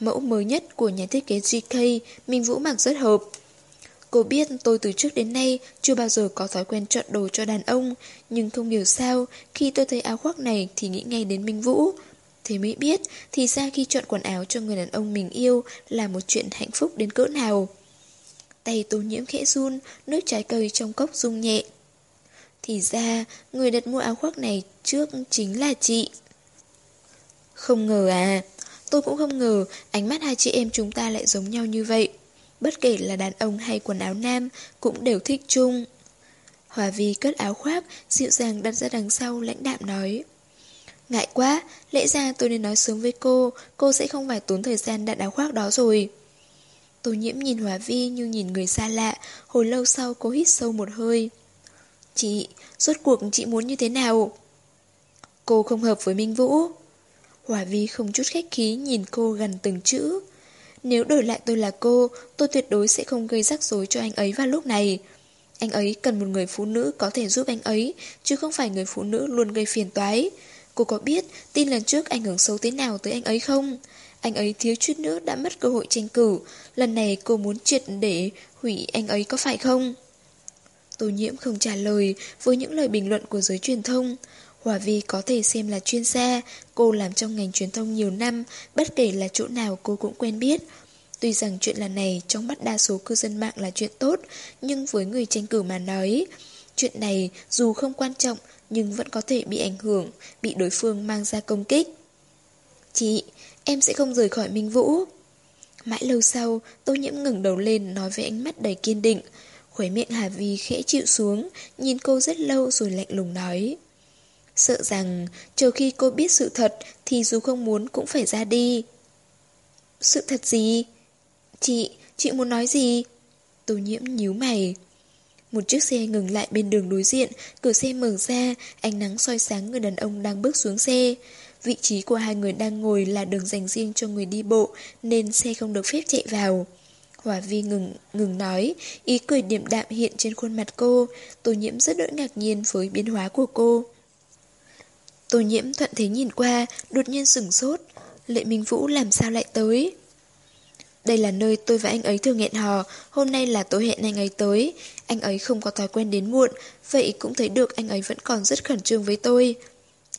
Mẫu mới nhất của nhà thiết kế GK, Minh Vũ mặc rất hợp. Cô biết tôi từ trước đến nay chưa bao giờ có thói quen chọn đồ cho đàn ông, nhưng không hiểu sao, khi tôi thấy áo khoác này thì nghĩ ngay đến Minh Vũ. Thế mới biết, thì ra khi chọn quần áo cho người đàn ông mình yêu là một chuyện hạnh phúc đến cỡ nào. Tay tô nhiễm khẽ run, nước trái cây trong cốc rung nhẹ. Thì ra, người đặt mua áo khoác này trước chính là chị. Không ngờ à, tôi cũng không ngờ ánh mắt hai chị em chúng ta lại giống nhau như vậy. Bất kể là đàn ông hay quần áo nam cũng đều thích chung. Hòa Vi cất áo khoác, dịu dàng đặt ra đằng sau lãnh đạm nói. Ngại quá, lẽ ra tôi nên nói sớm với cô, cô sẽ không phải tốn thời gian đặt áo khoác đó rồi. Tô nhiễm nhìn Hòa Vi như nhìn người xa lạ, hồi lâu sau cô hít sâu một hơi. Chị, rốt cuộc chị muốn như thế nào? Cô không hợp với Minh Vũ. Hòa Vi không chút khách khí nhìn cô gần từng chữ. Nếu đổi lại tôi là cô, tôi tuyệt đối sẽ không gây rắc rối cho anh ấy vào lúc này. Anh ấy cần một người phụ nữ có thể giúp anh ấy, chứ không phải người phụ nữ luôn gây phiền toái. Cô có biết tin lần trước ảnh hưởng xấu thế nào tới anh ấy không? Anh ấy thiếu chút nữa đã mất cơ hội tranh cử. Lần này cô muốn triệt để hủy anh ấy có phải không? Tô nhiễm không trả lời với những lời bình luận của giới truyền thông. Hòa Vi có thể xem là chuyên gia, cô làm trong ngành truyền thông nhiều năm, bất kể là chỗ nào cô cũng quen biết. Tuy rằng chuyện lần này trong mắt đa số cư dân mạng là chuyện tốt, nhưng với người tranh cử mà nói, chuyện này dù không quan trọng nhưng vẫn có thể bị ảnh hưởng, bị đối phương mang ra công kích. Chị, em sẽ không rời khỏi Minh Vũ. Mãi lâu sau, Tô Nhiễm ngừng đầu lên nói với ánh mắt đầy kiên định. Khuấy miệng Hà Vi khẽ chịu xuống, nhìn cô rất lâu rồi lạnh lùng nói. Sợ rằng, chờ khi cô biết sự thật thì dù không muốn cũng phải ra đi. Sự thật gì? Chị, chị muốn nói gì? Tô nhiễm nhíu mày. Một chiếc xe ngừng lại bên đường đối diện, cửa xe mở ra, ánh nắng soi sáng người đàn ông đang bước xuống xe. Vị trí của hai người đang ngồi là đường dành riêng cho người đi bộ, nên xe không được phép chạy vào. Hòa Vi ngừng, ngừng nói, ý cười điểm đạm hiện trên khuôn mặt cô, tô nhiễm rất đỡ ngạc nhiên với biến hóa của cô. Tô nhiễm thuận thế nhìn qua, đột nhiên sửng sốt. Lệ Minh Vũ làm sao lại tới? Đây là nơi tôi và anh ấy thường hẹn hò, hôm nay là tôi hẹn anh ấy tới. Anh ấy không có thói quen đến muộn, vậy cũng thấy được anh ấy vẫn còn rất khẩn trương với tôi.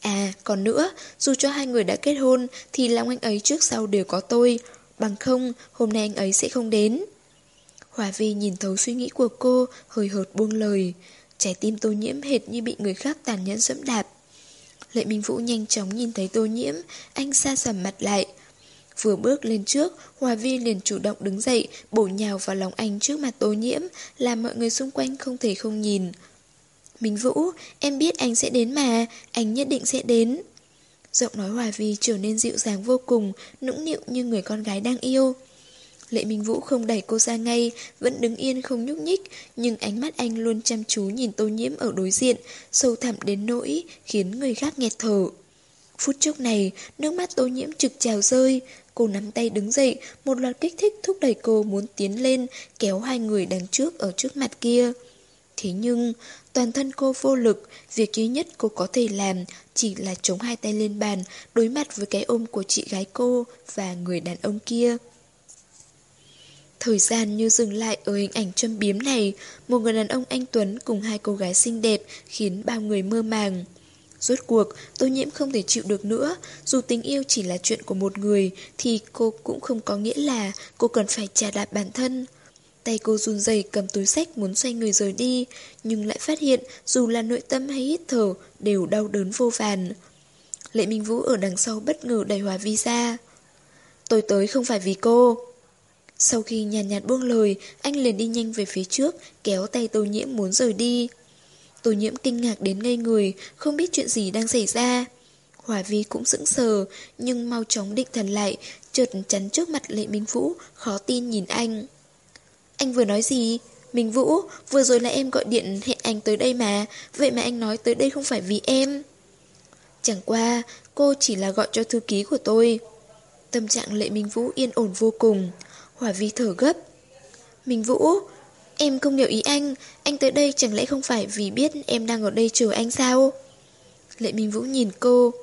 À, còn nữa, dù cho hai người đã kết hôn, thì lòng anh ấy trước sau đều có tôi. Bằng không, hôm nay anh ấy sẽ không đến. Hòa Vi nhìn thấu suy nghĩ của cô, hơi hợt buông lời. Trái tim tô nhiễm hệt như bị người khác tàn nhẫn dẫm đạp. Lệ Minh Vũ nhanh chóng nhìn thấy tô nhiễm, anh xa sầm mặt lại. Vừa bước lên trước, Hòa Vi liền chủ động đứng dậy, bổ nhào vào lòng anh trước mặt tô nhiễm, làm mọi người xung quanh không thể không nhìn. Minh Vũ, em biết anh sẽ đến mà, anh nhất định sẽ đến. Giọng nói Hòa Vi trở nên dịu dàng vô cùng, nũng nịu như người con gái đang yêu. Lệ Minh Vũ không đẩy cô ra ngay, vẫn đứng yên không nhúc nhích, nhưng ánh mắt anh luôn chăm chú nhìn tô nhiễm ở đối diện, sâu thẳm đến nỗi, khiến người khác nghẹt thở. Phút chốc này, nước mắt tô nhiễm trực trào rơi, cô nắm tay đứng dậy, một loạt kích thích thúc đẩy cô muốn tiến lên, kéo hai người đằng trước ở trước mặt kia. Thế nhưng, toàn thân cô vô lực, việc duy nhất cô có thể làm chỉ là chống hai tay lên bàn, đối mặt với cái ôm của chị gái cô và người đàn ông kia. Thời gian như dừng lại ở hình ảnh châm biếm này, một người đàn ông anh Tuấn cùng hai cô gái xinh đẹp khiến bao người mơ màng. Rốt cuộc, tô nhiễm không thể chịu được nữa, dù tình yêu chỉ là chuyện của một người thì cô cũng không có nghĩa là cô cần phải trả đạp bản thân. Tay cô run rẩy cầm túi sách muốn xoay người rời đi, nhưng lại phát hiện dù là nội tâm hay hít thở đều đau đớn vô vàn. Lệ Minh Vũ ở đằng sau bất ngờ đẩy Hòa Vi ra. Tôi tới không phải vì cô. Sau khi nhàn nhạt, nhạt buông lời, anh liền đi nhanh về phía trước, kéo tay Tô Nhiễm muốn rời đi. Tô Nhiễm kinh ngạc đến ngây người, không biết chuyện gì đang xảy ra. Hòa Vi cũng sững sờ, nhưng mau chóng định thần lại, chợt chắn trước mặt Lệ Minh Vũ, khó tin nhìn anh. Anh vừa nói gì? Minh Vũ, vừa rồi là em gọi điện hẹn anh tới đây mà, vậy mà anh nói tới đây không phải vì em. Chẳng qua, cô chỉ là gọi cho thư ký của tôi. Tâm trạng Lệ Minh Vũ yên ổn vô cùng. Hòa Vi thở gấp. Minh Vũ, em không hiểu ý anh, anh tới đây chẳng lẽ không phải vì biết em đang ở đây chờ anh sao? Lệ Minh Vũ nhìn cô.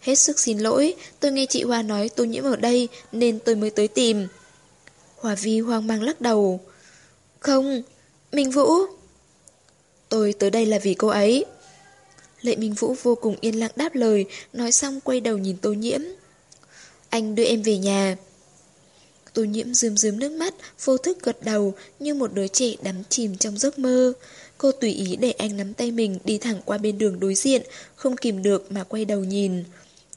Hết sức xin lỗi, tôi nghe chị Hoa nói tôi nhiễm ở đây nên tôi mới tới tìm. Hòa Vi hoang mang lắc đầu. Không, Minh Vũ. Tôi tới đây là vì cô ấy. Lệ Minh Vũ vô cùng yên lặng đáp lời, nói xong quay đầu nhìn Tô Nhiễm. Anh đưa em về nhà. Tô Nhiễm rơm rớm nước mắt, vô thức gật đầu như một đứa trẻ đắm chìm trong giấc mơ. Cô tùy ý để anh nắm tay mình đi thẳng qua bên đường đối diện, không kìm được mà quay đầu nhìn.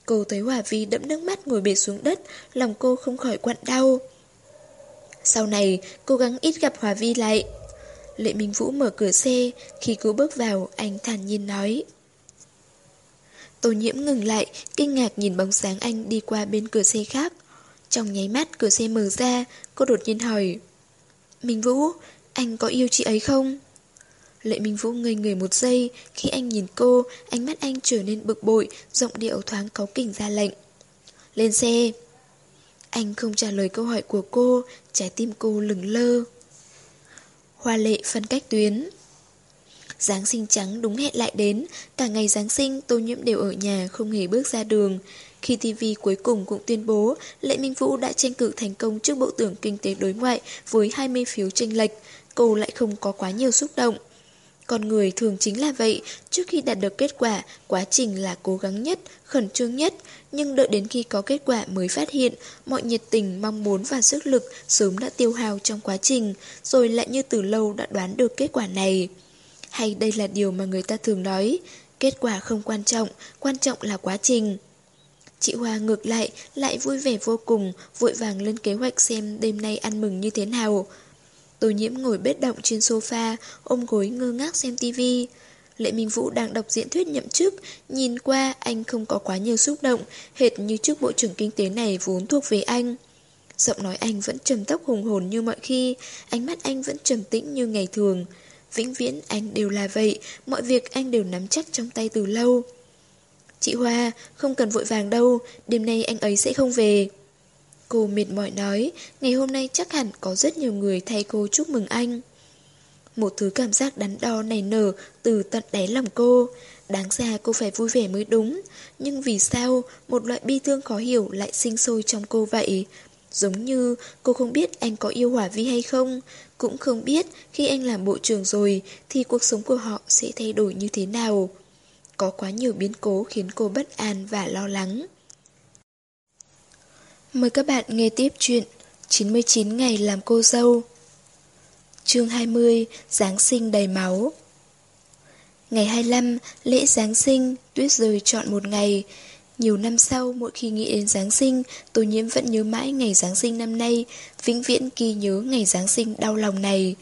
Cô thấy Hòa Vi đẫm nước mắt ngồi bệt xuống đất, lòng cô không khỏi quặn đau. Sau này, cố gắng ít gặp Hòa Vi lại. Lệ Minh Vũ mở cửa xe, khi cô bước vào, anh thản nhiên nói. Tô nhiễm ngừng lại, kinh ngạc nhìn bóng sáng anh đi qua bên cửa xe khác. Trong nháy mắt cửa xe mở ra, cô đột nhiên hỏi. Minh Vũ, anh có yêu chị ấy không? Lệ Minh Vũ ngây người một giây, khi anh nhìn cô, ánh mắt anh trở nên bực bội, giọng điệu thoáng cáu kỉnh ra lệnh. Lên xe! Anh không trả lời câu hỏi của cô, trái tim cô lửng lơ. Hoa lệ phân cách tuyến Giáng sinh trắng đúng hẹn lại đến, cả ngày Giáng sinh Tô Nhiễm đều ở nhà không hề bước ra đường. Khi TV cuối cùng cũng tuyên bố Lệ Minh Vũ đã tranh cử thành công trước Bộ tưởng Kinh tế đối ngoại với 20 phiếu tranh lệch, cô lại không có quá nhiều xúc động. Con người thường chính là vậy, trước khi đạt được kết quả, quá trình là cố gắng nhất, khẩn trương nhất, nhưng đợi đến khi có kết quả mới phát hiện, mọi nhiệt tình, mong muốn và sức lực sớm đã tiêu hao trong quá trình, rồi lại như từ lâu đã đoán được kết quả này. Hay đây là điều mà người ta thường nói, kết quả không quan trọng, quan trọng là quá trình. Chị Hoa ngược lại, lại vui vẻ vô cùng, vội vàng lên kế hoạch xem đêm nay ăn mừng như thế nào. Tô nhiễm ngồi bết động trên sofa, ôm gối ngơ ngác xem tivi. Lệ Minh Vũ đang đọc diễn thuyết nhậm chức, nhìn qua anh không có quá nhiều xúc động, hệt như trước bộ trưởng kinh tế này vốn thuộc về anh. Giọng nói anh vẫn trầm tốc hùng hồn như mọi khi, ánh mắt anh vẫn trầm tĩnh như ngày thường. Vĩnh viễn anh đều là vậy, mọi việc anh đều nắm chắc trong tay từ lâu. Chị Hoa, không cần vội vàng đâu, đêm nay anh ấy sẽ không về. Cô mệt mỏi nói, ngày hôm nay chắc hẳn có rất nhiều người thay cô chúc mừng anh. Một thứ cảm giác đắn đo nảy nở từ tận đáy lòng cô. Đáng ra cô phải vui vẻ mới đúng. Nhưng vì sao một loại bi thương khó hiểu lại sinh sôi trong cô vậy? Giống như cô không biết anh có yêu Hỏa Vi hay không, cũng không biết khi anh làm bộ trưởng rồi thì cuộc sống của họ sẽ thay đổi như thế nào. Có quá nhiều biến cố khiến cô bất an và lo lắng. Mời các bạn nghe tiếp chuyện 99 ngày làm cô dâu Chương 20 Giáng sinh đầy máu Ngày 25, lễ Giáng sinh, tuyết rơi chọn một ngày nhiều năm sau, mỗi khi nghĩ đến Giáng sinh, Tô Nhiễm vẫn nhớ mãi ngày Giáng sinh năm nay, vĩnh viễn ghi nhớ ngày Giáng sinh đau lòng này.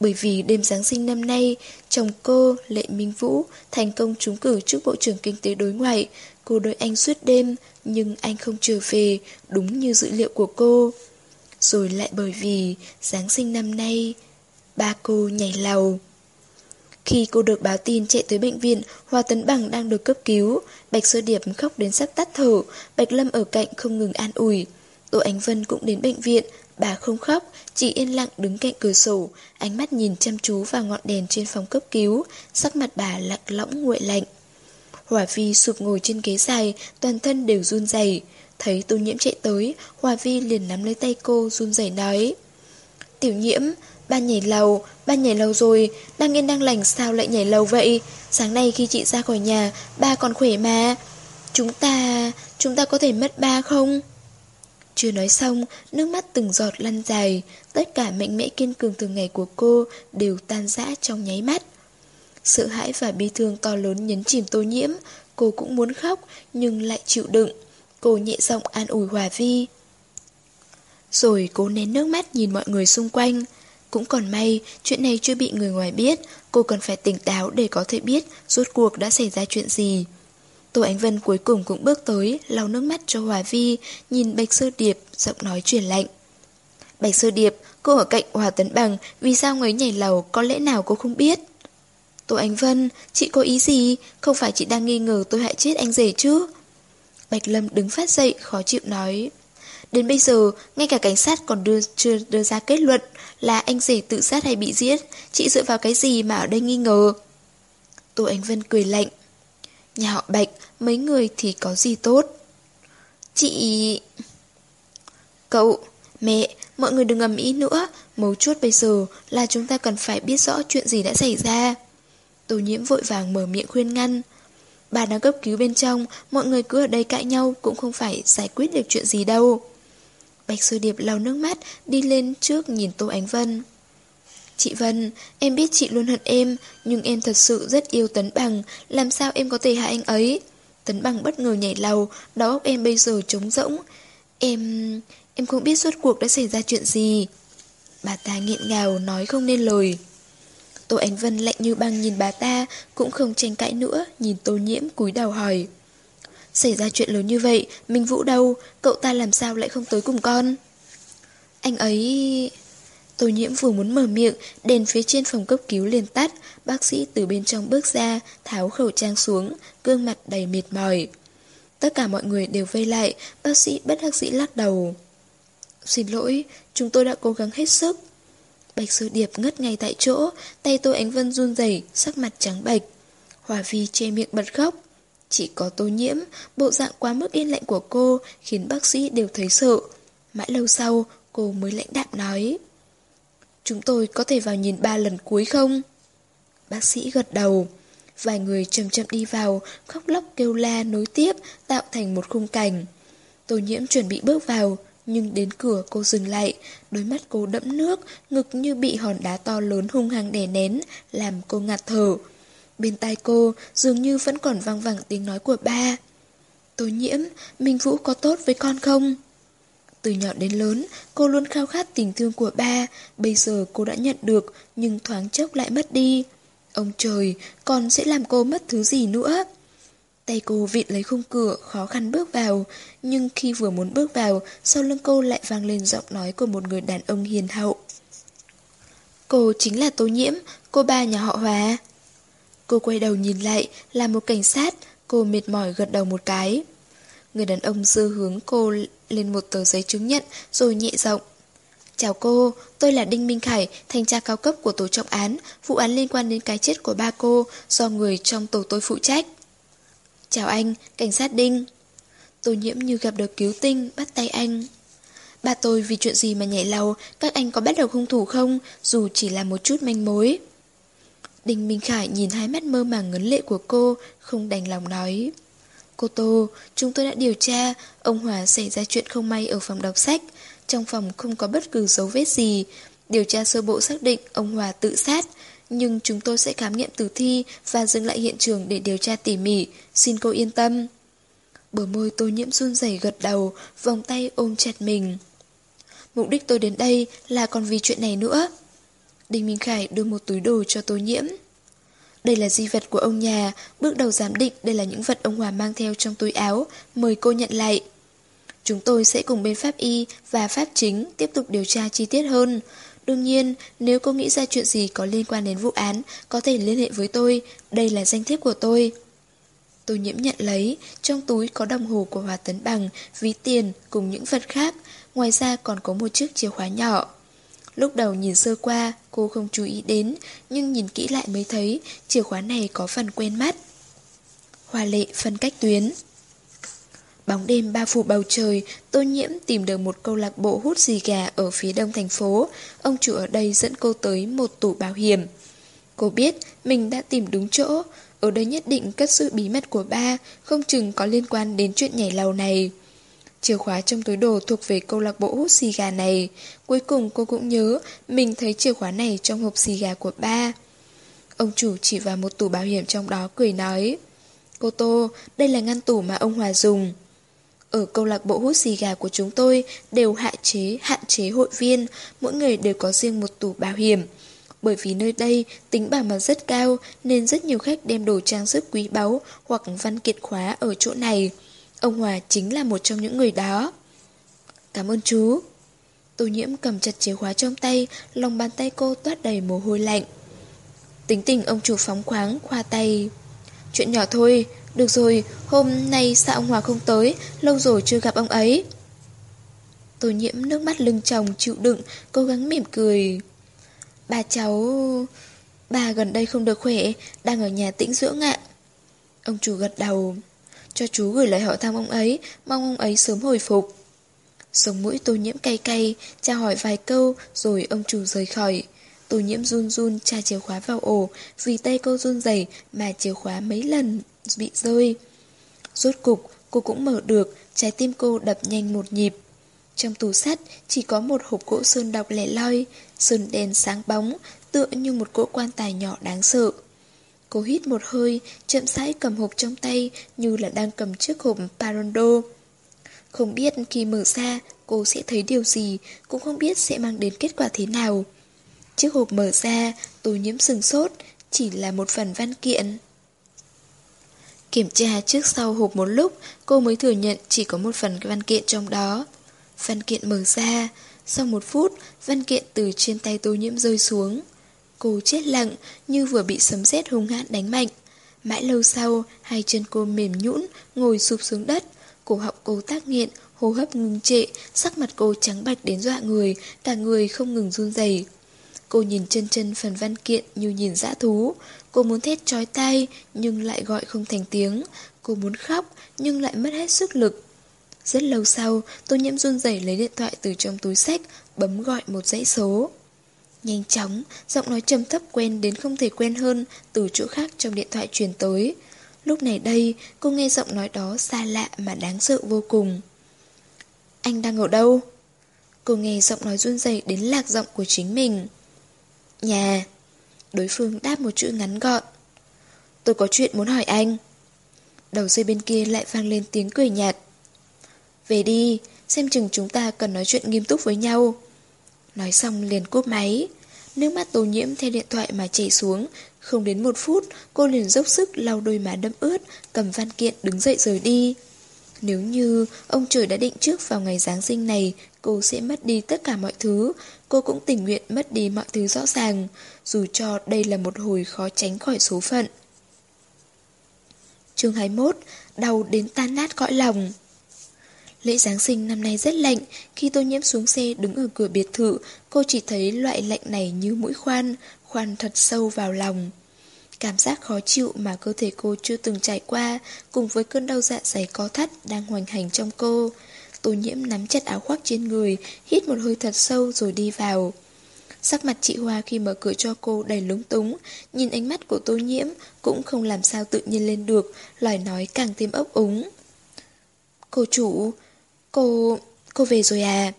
Bởi vì đêm Giáng sinh năm nay, chồng cô, Lệ Minh Vũ, thành công trúng cử trước Bộ trưởng Kinh tế đối ngoại. Cô đợi anh suốt đêm, nhưng anh không trở về, đúng như dữ liệu của cô. Rồi lại bởi vì Giáng sinh năm nay, ba cô nhảy lầu. Khi cô được báo tin chạy tới bệnh viện, Hoa Tấn Bằng đang được cấp cứu. Bạch Sơ Điệp khóc đến sắp tắt thở, Bạch Lâm ở cạnh không ngừng an ủi. Tô Ánh Vân cũng đến bệnh viện, bà không khóc, chỉ yên lặng đứng cạnh cửa sổ, ánh mắt nhìn chăm chú vào ngọn đèn trên phòng cấp cứu, sắc mặt bà lặng lõng nguội lạnh. Hòa Vi sụp ngồi trên ghế dài, toàn thân đều run rẩy. Thấy Tô Nhiễm chạy tới, Hòa Vi liền nắm lấy tay cô run rẩy nói: "Tiểu Nhiễm, Ba nhảy lầu, ba nhảy lầu rồi, đang yên đang lành sao lại nhảy lầu vậy? Sáng nay khi chị ra khỏi nhà, ba còn khỏe mà. Chúng ta, chúng ta có thể mất ba không? Chưa nói xong, nước mắt từng giọt lăn dài, tất cả mạnh mẽ kiên cường từng ngày của cô đều tan rã trong nháy mắt. Sợ hãi và bi thương to lớn nhấn chìm tô nhiễm, cô cũng muốn khóc nhưng lại chịu đựng. Cô nhẹ giọng an ủi Hòa Vi. Rồi cô nén nước mắt nhìn mọi người xung quanh. Cũng còn may, chuyện này chưa bị người ngoài biết, cô cần phải tỉnh táo để có thể biết rốt cuộc đã xảy ra chuyện gì. Tô Ánh Vân cuối cùng cũng bước tới, lau nước mắt cho Hòa Vi, nhìn Bạch Sơ Điệp, giọng nói truyền lạnh. Bạch Sơ Điệp, cô ở cạnh Hòa Tấn Bằng, vì sao người nhảy lầu có lẽ nào cô không biết? Tô Ánh Vân, chị có ý gì? Không phải chị đang nghi ngờ tôi hại chết anh rể chứ? Bạch Lâm đứng phát dậy, khó chịu nói. Đến bây giờ, ngay cả cảnh sát còn đưa chưa đưa ra kết luận là anh rể tự sát hay bị giết. Chị dựa vào cái gì mà ở đây nghi ngờ? Tô Ánh Vân cười lạnh. Nhà họ Bạch, mấy người thì có gì tốt? Chị... Cậu, mẹ, mọi người đừng ầm ý nữa. Mấu chốt bây giờ là chúng ta cần phải biết rõ chuyện gì đã xảy ra. Tô nhiễm vội vàng mở miệng khuyên ngăn. Bà đang cấp cứu bên trong, mọi người cứ ở đây cãi nhau cũng không phải giải quyết được chuyện gì đâu. Bạch Sư Điệp lau nước mắt, đi lên trước nhìn Tô Ánh Vân. Chị Vân, em biết chị luôn hận em, nhưng em thật sự rất yêu Tấn Bằng, làm sao em có thể hại anh ấy? Tấn Bằng bất ngờ nhảy lầu, đầu óc em bây giờ trống rỗng. Em... em không biết suốt cuộc đã xảy ra chuyện gì. Bà ta nghiện ngào nói không nên lời. Tô Ánh Vân lạnh như băng nhìn bà ta, cũng không tranh cãi nữa, nhìn Tô Nhiễm cúi đầu hỏi. Xảy ra chuyện lớn như vậy, Minh Vũ đâu, cậu ta làm sao lại không tới cùng con? Anh ấy... Tô nhiễm vừa muốn mở miệng, đèn phía trên phòng cấp cứu liền tắt, bác sĩ từ bên trong bước ra, tháo khẩu trang xuống, gương mặt đầy mệt mỏi. Tất cả mọi người đều vây lại, bác sĩ bất đắc dĩ lắc đầu. Xin lỗi, chúng tôi đã cố gắng hết sức. Bạch Sư Điệp ngất ngay tại chỗ, tay Tô Ánh Vân run rẩy, sắc mặt trắng bệch. Hòa Vi che miệng bật khóc. Chỉ có tô nhiễm, bộ dạng quá mức yên lạnh của cô khiến bác sĩ đều thấy sợ. Mãi lâu sau, cô mới lãnh đạm nói. Chúng tôi có thể vào nhìn ba lần cuối không? Bác sĩ gật đầu. Vài người chậm chậm đi vào, khóc lóc kêu la nối tiếp, tạo thành một khung cảnh. Tô nhiễm chuẩn bị bước vào, nhưng đến cửa cô dừng lại, đôi mắt cô đẫm nước, ngực như bị hòn đá to lớn hung hăng đè nén, làm cô ngạt thở. Bên tai cô dường như vẫn còn vang vẳng tiếng nói của ba. Tố nhiễm, Minh Vũ có tốt với con không? Từ nhỏ đến lớn, cô luôn khao khát tình thương của ba, bây giờ cô đã nhận được, nhưng thoáng chốc lại mất đi. Ông trời, con sẽ làm cô mất thứ gì nữa? Tay cô vịn lấy khung cửa, khó khăn bước vào, nhưng khi vừa muốn bước vào, sau lưng cô lại vang lên giọng nói của một người đàn ông hiền hậu. Cô chính là Tô Nhiễm, cô ba nhà họ Hòa. Cô quay đầu nhìn lại, là một cảnh sát, cô mệt mỏi gật đầu một cái. Người đàn ông dư hướng cô lên một tờ giấy chứng nhận rồi nhẹ giọng. Chào cô, tôi là Đinh Minh Khải, thanh tra cao cấp của tổ trọng án, vụ án liên quan đến cái chết của ba cô do người trong tổ tôi phụ trách. Chào anh, cảnh sát Đinh. Tô nhiễm như gặp được cứu tinh, bắt tay anh. Ba tôi vì chuyện gì mà nhảy lầu, các anh có bắt được hung thủ không, dù chỉ là một chút manh mối. Đinh Minh Khải nhìn hai mắt mơ màng ngấn lệ của cô, không đành lòng nói. Cô Tô, chúng tôi đã điều tra, ông Hòa xảy ra chuyện không may ở phòng đọc sách. Trong phòng không có bất cứ dấu vết gì. Điều tra sơ bộ xác định ông Hòa tự sát. Nhưng chúng tôi sẽ khám nghiệm tử thi và dừng lại hiện trường để điều tra tỉ mỉ. Xin cô yên tâm. Bờ môi tôi nhiễm run rẩy gật đầu, vòng tay ôm chặt mình. Mục đích tôi đến đây là còn vì chuyện này nữa. Đinh Minh Khải đưa một túi đồ cho tô nhiễm. Đây là di vật của ông nhà, bước đầu giám định đây là những vật ông Hòa mang theo trong túi áo, mời cô nhận lại. Chúng tôi sẽ cùng bên pháp y và pháp chính tiếp tục điều tra chi tiết hơn. Đương nhiên, nếu cô nghĩ ra chuyện gì có liên quan đến vụ án, có thể liên hệ với tôi, đây là danh thiếp của tôi. Tôi nhiễm nhận lấy, trong túi có đồng hồ của Hòa Tấn Bằng, ví tiền cùng những vật khác, ngoài ra còn có một chiếc chìa khóa nhỏ. Lúc đầu nhìn sơ qua, cô không chú ý đến, nhưng nhìn kỹ lại mới thấy chìa khóa này có phần quen mắt. Hòa lệ phân cách tuyến Bóng đêm bao phủ bầu trời, Tô Nhiễm tìm được một câu lạc bộ hút xì gà ở phía đông thành phố. Ông chủ ở đây dẫn cô tới một tủ bảo hiểm. Cô biết mình đã tìm đúng chỗ, ở đây nhất định cất sự bí mật của ba, không chừng có liên quan đến chuyện nhảy lầu này. Chìa khóa trong túi đồ thuộc về câu lạc bộ hút xì gà này. Cuối cùng cô cũng nhớ mình thấy chìa khóa này trong hộp xì gà của ba. Ông chủ chỉ vào một tủ bảo hiểm trong đó cười nói. Cô Tô, đây là ngăn tủ mà ông Hòa dùng. Ở câu lạc bộ hút xì gà của chúng tôi đều hạn chế hạn chế hội viên, mỗi người đều có riêng một tủ bảo hiểm. Bởi vì nơi đây tính bảo mật rất cao nên rất nhiều khách đem đồ trang sức quý báu hoặc văn kiện khóa ở chỗ này. Ông Hòa chính là một trong những người đó. Cảm ơn chú. Tô nhiễm cầm chặt chìa khóa trong tay, lòng bàn tay cô toát đầy mồ hôi lạnh. Tính tình ông chủ phóng khoáng, khoa tay. Chuyện nhỏ thôi, được rồi, hôm nay sao ông Hòa không tới, lâu rồi chưa gặp ông ấy. Tô nhiễm nước mắt lưng chồng chịu đựng, cố gắng mỉm cười. Bà cháu... Bà gần đây không được khỏe, đang ở nhà tĩnh dưỡng ạ. Ông chủ gật đầu. Cho chú gửi lời hỏi thăm ông ấy, mong ông ấy sớm hồi phục. Sống mũi tô nhiễm cay cay, cha hỏi vài câu, rồi ông chủ rời khỏi. Tô nhiễm run run tra chìa khóa vào ổ, vì tay cô run rẩy mà chìa khóa mấy lần bị rơi. Rốt cục, cô cũng mở được, trái tim cô đập nhanh một nhịp. Trong tủ sắt chỉ có một hộp gỗ sơn đọc lẻ loi, sơn đèn sáng bóng, tựa như một cỗ quan tài nhỏ đáng sợ. Cô hít một hơi, chậm rãi cầm hộp trong tay như là đang cầm chiếc hộp Parondo. Không biết khi mở ra cô sẽ thấy điều gì, cũng không biết sẽ mang đến kết quả thế nào. Chiếc hộp mở ra, tôi nhiễm sừng sốt, chỉ là một phần văn kiện. Kiểm tra trước sau hộp một lúc, cô mới thừa nhận chỉ có một phần văn kiện trong đó. Văn kiện mở ra, sau một phút, văn kiện từ trên tay tô nhiễm rơi xuống. Cô chết lặng, như vừa bị sấm sét hung hãn đánh mạnh. Mãi lâu sau, hai chân cô mềm nhũn, ngồi sụp xuống đất. Cổ họng cô tác nghiện, hô hấp ngừng trệ, sắc mặt cô trắng bạch đến dọa người, cả người không ngừng run rẩy. Cô nhìn chân chân phần văn kiện như nhìn dã thú. Cô muốn thét chói tay, nhưng lại gọi không thành tiếng. Cô muốn khóc, nhưng lại mất hết sức lực. Rất lâu sau, tô nhiễm run rẩy lấy điện thoại từ trong túi sách, bấm gọi một dãy số. Nhanh chóng, giọng nói trầm thấp quen đến không thể quen hơn từ chỗ khác trong điện thoại truyền tới. Lúc này đây, cô nghe giọng nói đó xa lạ mà đáng sợ vô cùng. Anh đang ở đâu? Cô nghe giọng nói run rẩy đến lạc giọng của chính mình. Nhà. Đối phương đáp một chữ ngắn gọn. Tôi có chuyện muốn hỏi anh. Đầu dây bên kia lại vang lên tiếng cười nhạt. Về đi, xem chừng chúng ta cần nói chuyện nghiêm túc với nhau. Nói xong liền cúp máy. Nước mắt tô nhiễm theo điện thoại mà chảy xuống. Không đến một phút, cô liền dốc sức lau đôi má đẫm ướt, cầm văn kiện đứng dậy rời đi. Nếu như ông trời đã định trước vào ngày Giáng sinh này, cô sẽ mất đi tất cả mọi thứ, cô cũng tình nguyện mất đi mọi thứ rõ ràng, dù cho đây là một hồi khó tránh khỏi số phận. chương 21, đau đến tan nát cõi lòng. Lễ Giáng sinh năm nay rất lạnh, khi tô nhiễm xuống xe đứng ở cửa biệt thự, cô chỉ thấy loại lạnh này như mũi khoan, khoan thật sâu vào lòng. Cảm giác khó chịu mà cơ thể cô chưa từng trải qua, cùng với cơn đau dạ dày co thắt đang hoành hành trong cô. Tô nhiễm nắm chặt áo khoác trên người, hít một hơi thật sâu rồi đi vào. Sắc mặt chị Hoa khi mở cửa cho cô đầy lúng túng, nhìn ánh mắt của tô nhiễm cũng không làm sao tự nhiên lên được, lời nói càng thêm ốc úng. Cô chủ, cô... cô về rồi à?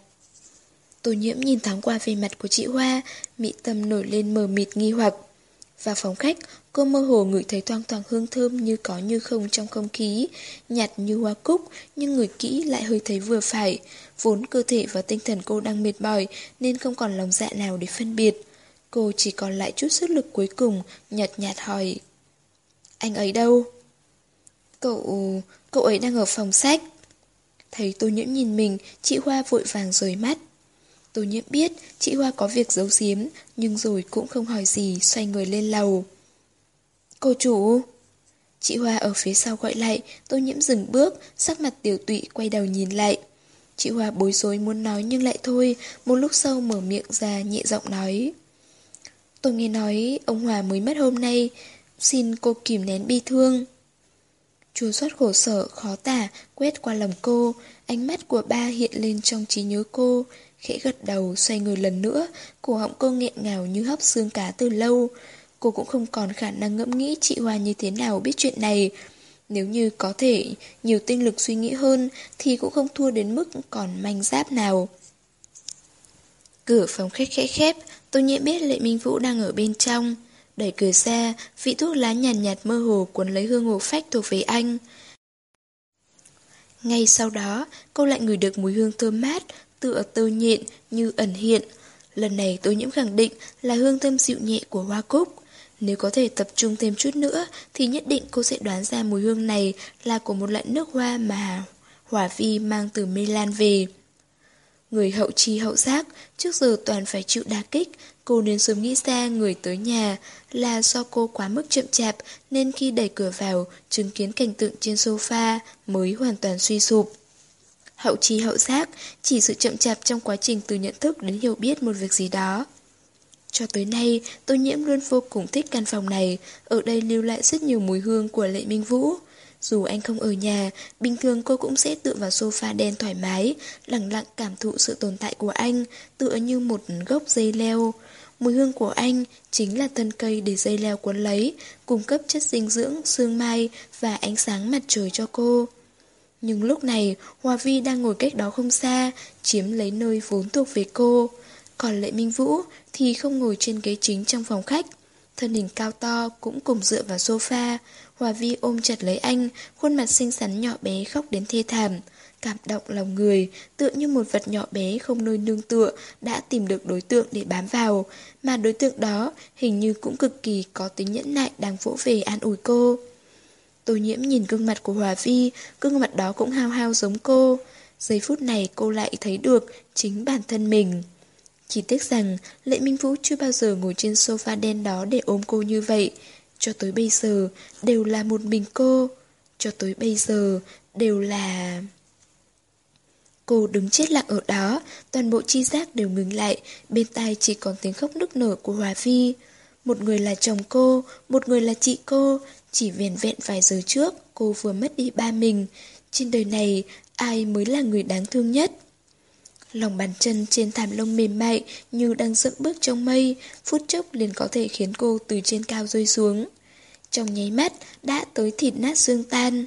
Tô nhiễm nhìn thoáng qua về mặt của chị Hoa, mị tâm nổi lên mờ mịt nghi hoặc. Vào phòng khách, cô mơ hồ ngửi thấy thoang thoảng hương thơm như có như không trong không khí, nhạt như hoa cúc, nhưng người kỹ lại hơi thấy vừa phải. Vốn cơ thể và tinh thần cô đang mệt mỏi nên không còn lòng dạ nào để phân biệt. Cô chỉ còn lại chút sức lực cuối cùng, nhạt nhạt hỏi. Anh ấy đâu? Cậu... cậu ấy đang ở phòng sách. Thấy tô nhiễm nhìn mình, chị Hoa vội vàng rời mắt. Tô nhiễm biết chị Hoa có việc giấu giếm, nhưng rồi cũng không hỏi gì, xoay người lên lầu. Cô chủ! Chị Hoa ở phía sau gọi lại, tô nhiễm dừng bước, sắc mặt tiểu tụy quay đầu nhìn lại. Chị Hoa bối rối muốn nói nhưng lại thôi, một lúc sau mở miệng ra nhẹ giọng nói. Tôi nghe nói ông Hòa mới mất hôm nay, xin cô kìm nén bi thương. Chua xót khổ sở, khó tả, quét qua lòng cô, ánh mắt của ba hiện lên trong trí nhớ cô, khẽ gật đầu, xoay người lần nữa, cổ họng cô nghẹn ngào như hấp xương cá từ lâu. Cô cũng không còn khả năng ngẫm nghĩ chị Hoa như thế nào biết chuyện này. Nếu như có thể nhiều tinh lực suy nghĩ hơn thì cũng không thua đến mức còn manh giáp nào. Cửa phòng khách khẽ khép, tôi nhẹ biết Lệ Minh Vũ đang ở bên trong. Đẩy cửa ra, vị thuốc lá nhàn nhạt, nhạt mơ hồ cuốn lấy hương hồ phách thuộc về anh. Ngay sau đó, cô lại ngửi được mùi hương thơm mát, tựa tơ nhện như ẩn hiện. Lần này tôi nhiễm khẳng định là hương thơm dịu nhẹ của hoa cúc. Nếu có thể tập trung thêm chút nữa thì nhất định cô sẽ đoán ra mùi hương này là của một loại nước hoa mà Hỏa Vi mang từ Milan về. Người hậu chi hậu giác, trước giờ toàn phải chịu đả kích, cô nên sớm nghĩ ra người tới nhà là do cô quá mức chậm chạp nên khi đẩy cửa vào, chứng kiến cảnh tượng trên sofa mới hoàn toàn suy sụp. Hậu chi hậu giác, chỉ sự chậm chạp trong quá trình từ nhận thức đến hiểu biết một việc gì đó. Cho tới nay, tôi nhiễm luôn vô cùng thích căn phòng này, ở đây lưu lại rất nhiều mùi hương của Lệ Minh Vũ. Dù anh không ở nhà, bình thường cô cũng sẽ tựa vào sofa đen thoải mái, lặng lặng cảm thụ sự tồn tại của anh, tựa như một gốc dây leo. Mùi hương của anh chính là thân cây để dây leo cuốn lấy, cung cấp chất dinh dưỡng, sương mai và ánh sáng mặt trời cho cô. Nhưng lúc này, Hòa Vi đang ngồi cách đó không xa, chiếm lấy nơi vốn thuộc về cô. Còn Lệ Minh Vũ thì không ngồi trên ghế chính trong phòng khách. Thân hình cao to cũng cùng dựa vào sofa. Hòa Vi ôm chặt lấy anh, khuôn mặt xinh xắn nhỏ bé khóc đến thê thảm. Cảm động lòng người, tựa như một vật nhỏ bé không nơi nương tựa đã tìm được đối tượng để bám vào. Mà đối tượng đó hình như cũng cực kỳ có tính nhẫn nại đang vỗ về an ủi cô. Tô nhiễm nhìn gương mặt của Hòa Vi, gương mặt đó cũng hao hao giống cô. Giây phút này cô lại thấy được chính bản thân mình. Chỉ tiếc rằng Lệ Minh Vũ chưa bao giờ ngồi trên sofa đen đó để ôm cô như vậy. Cho tới bây giờ đều là một mình cô. Cho tới bây giờ đều là... Cô đứng chết lặng ở đó, toàn bộ chi giác đều ngừng lại, bên tai chỉ còn tiếng khóc nức nở của Hòa phi Một người là chồng cô, một người là chị cô, chỉ vẻn vẹn vài giờ trước cô vừa mất đi ba mình. Trên đời này, ai mới là người đáng thương nhất? Lòng bàn chân trên thảm lông mềm mại như đang dựng bước trong mây, phút chốc liền có thể khiến cô từ trên cao rơi xuống. Trong nháy mắt, đã tới thịt nát xương tan.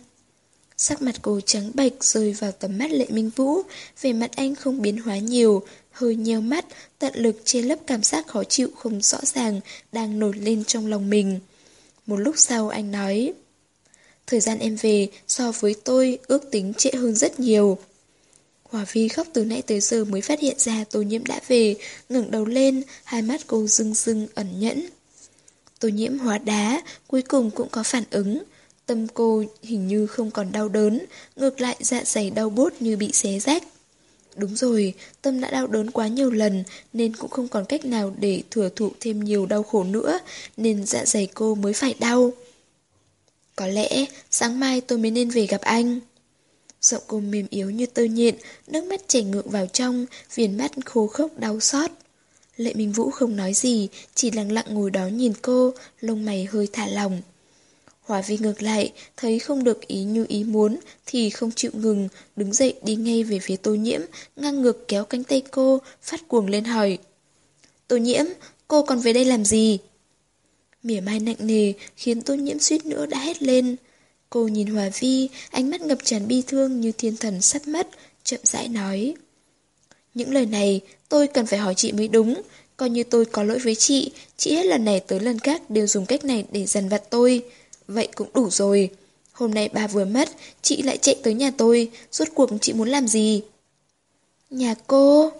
Sắc mặt cô trắng bệch rơi vào tầm mắt lệ minh vũ, về mặt anh không biến hóa nhiều, hơi nheo mắt, tận lực che lấp cảm giác khó chịu không rõ ràng đang nổi lên trong lòng mình. Một lúc sau anh nói, thời gian em về so với tôi ước tính trễ hơn rất nhiều. Hòa Vi khóc từ nãy tới giờ mới phát hiện ra Tô Nhiễm đã về, ngẩng đầu lên, hai mắt cô rưng rưng ẩn nhẫn. Tô Nhiễm hóa đá, cuối cùng cũng có phản ứng. Tâm cô hình như không còn đau đớn, ngược lại dạ dày đau bút như bị xé rách. Đúng rồi, Tâm đã đau đớn quá nhiều lần nên cũng không còn cách nào để thừa thụ thêm nhiều đau khổ nữa nên dạ dày cô mới phải đau. Có lẽ sáng mai tôi mới nên về gặp anh. Giọng cô mềm yếu như tơ nhện, nước mắt chảy ngược vào trong, viền mắt khô khốc đau xót. Lệ Minh Vũ không nói gì, chỉ lặng lặng ngồi đó nhìn cô, lông mày hơi thả lỏng. Hòa Vi ngược lại, thấy không được ý như ý muốn, thì không chịu ngừng, đứng dậy đi ngay về phía tô nhiễm, ngang ngược kéo cánh tay cô, phát cuồng lên hỏi. Tô nhiễm, cô còn về đây làm gì? Mỉa mai nặng nề, khiến tô nhiễm suýt nữa đã hét lên. Cô nhìn Hòa Vi, ánh mắt ngập tràn bi thương như thiên thần sắp mất, chậm rãi nói. Những lời này tôi cần phải hỏi chị mới đúng, coi như tôi có lỗi với chị, chị hết lần này tới lần khác đều dùng cách này để dằn vặt tôi. Vậy cũng đủ rồi. Hôm nay bà vừa mất, chị lại chạy tới nhà tôi, rốt cuộc chị muốn làm gì? Nhà cô...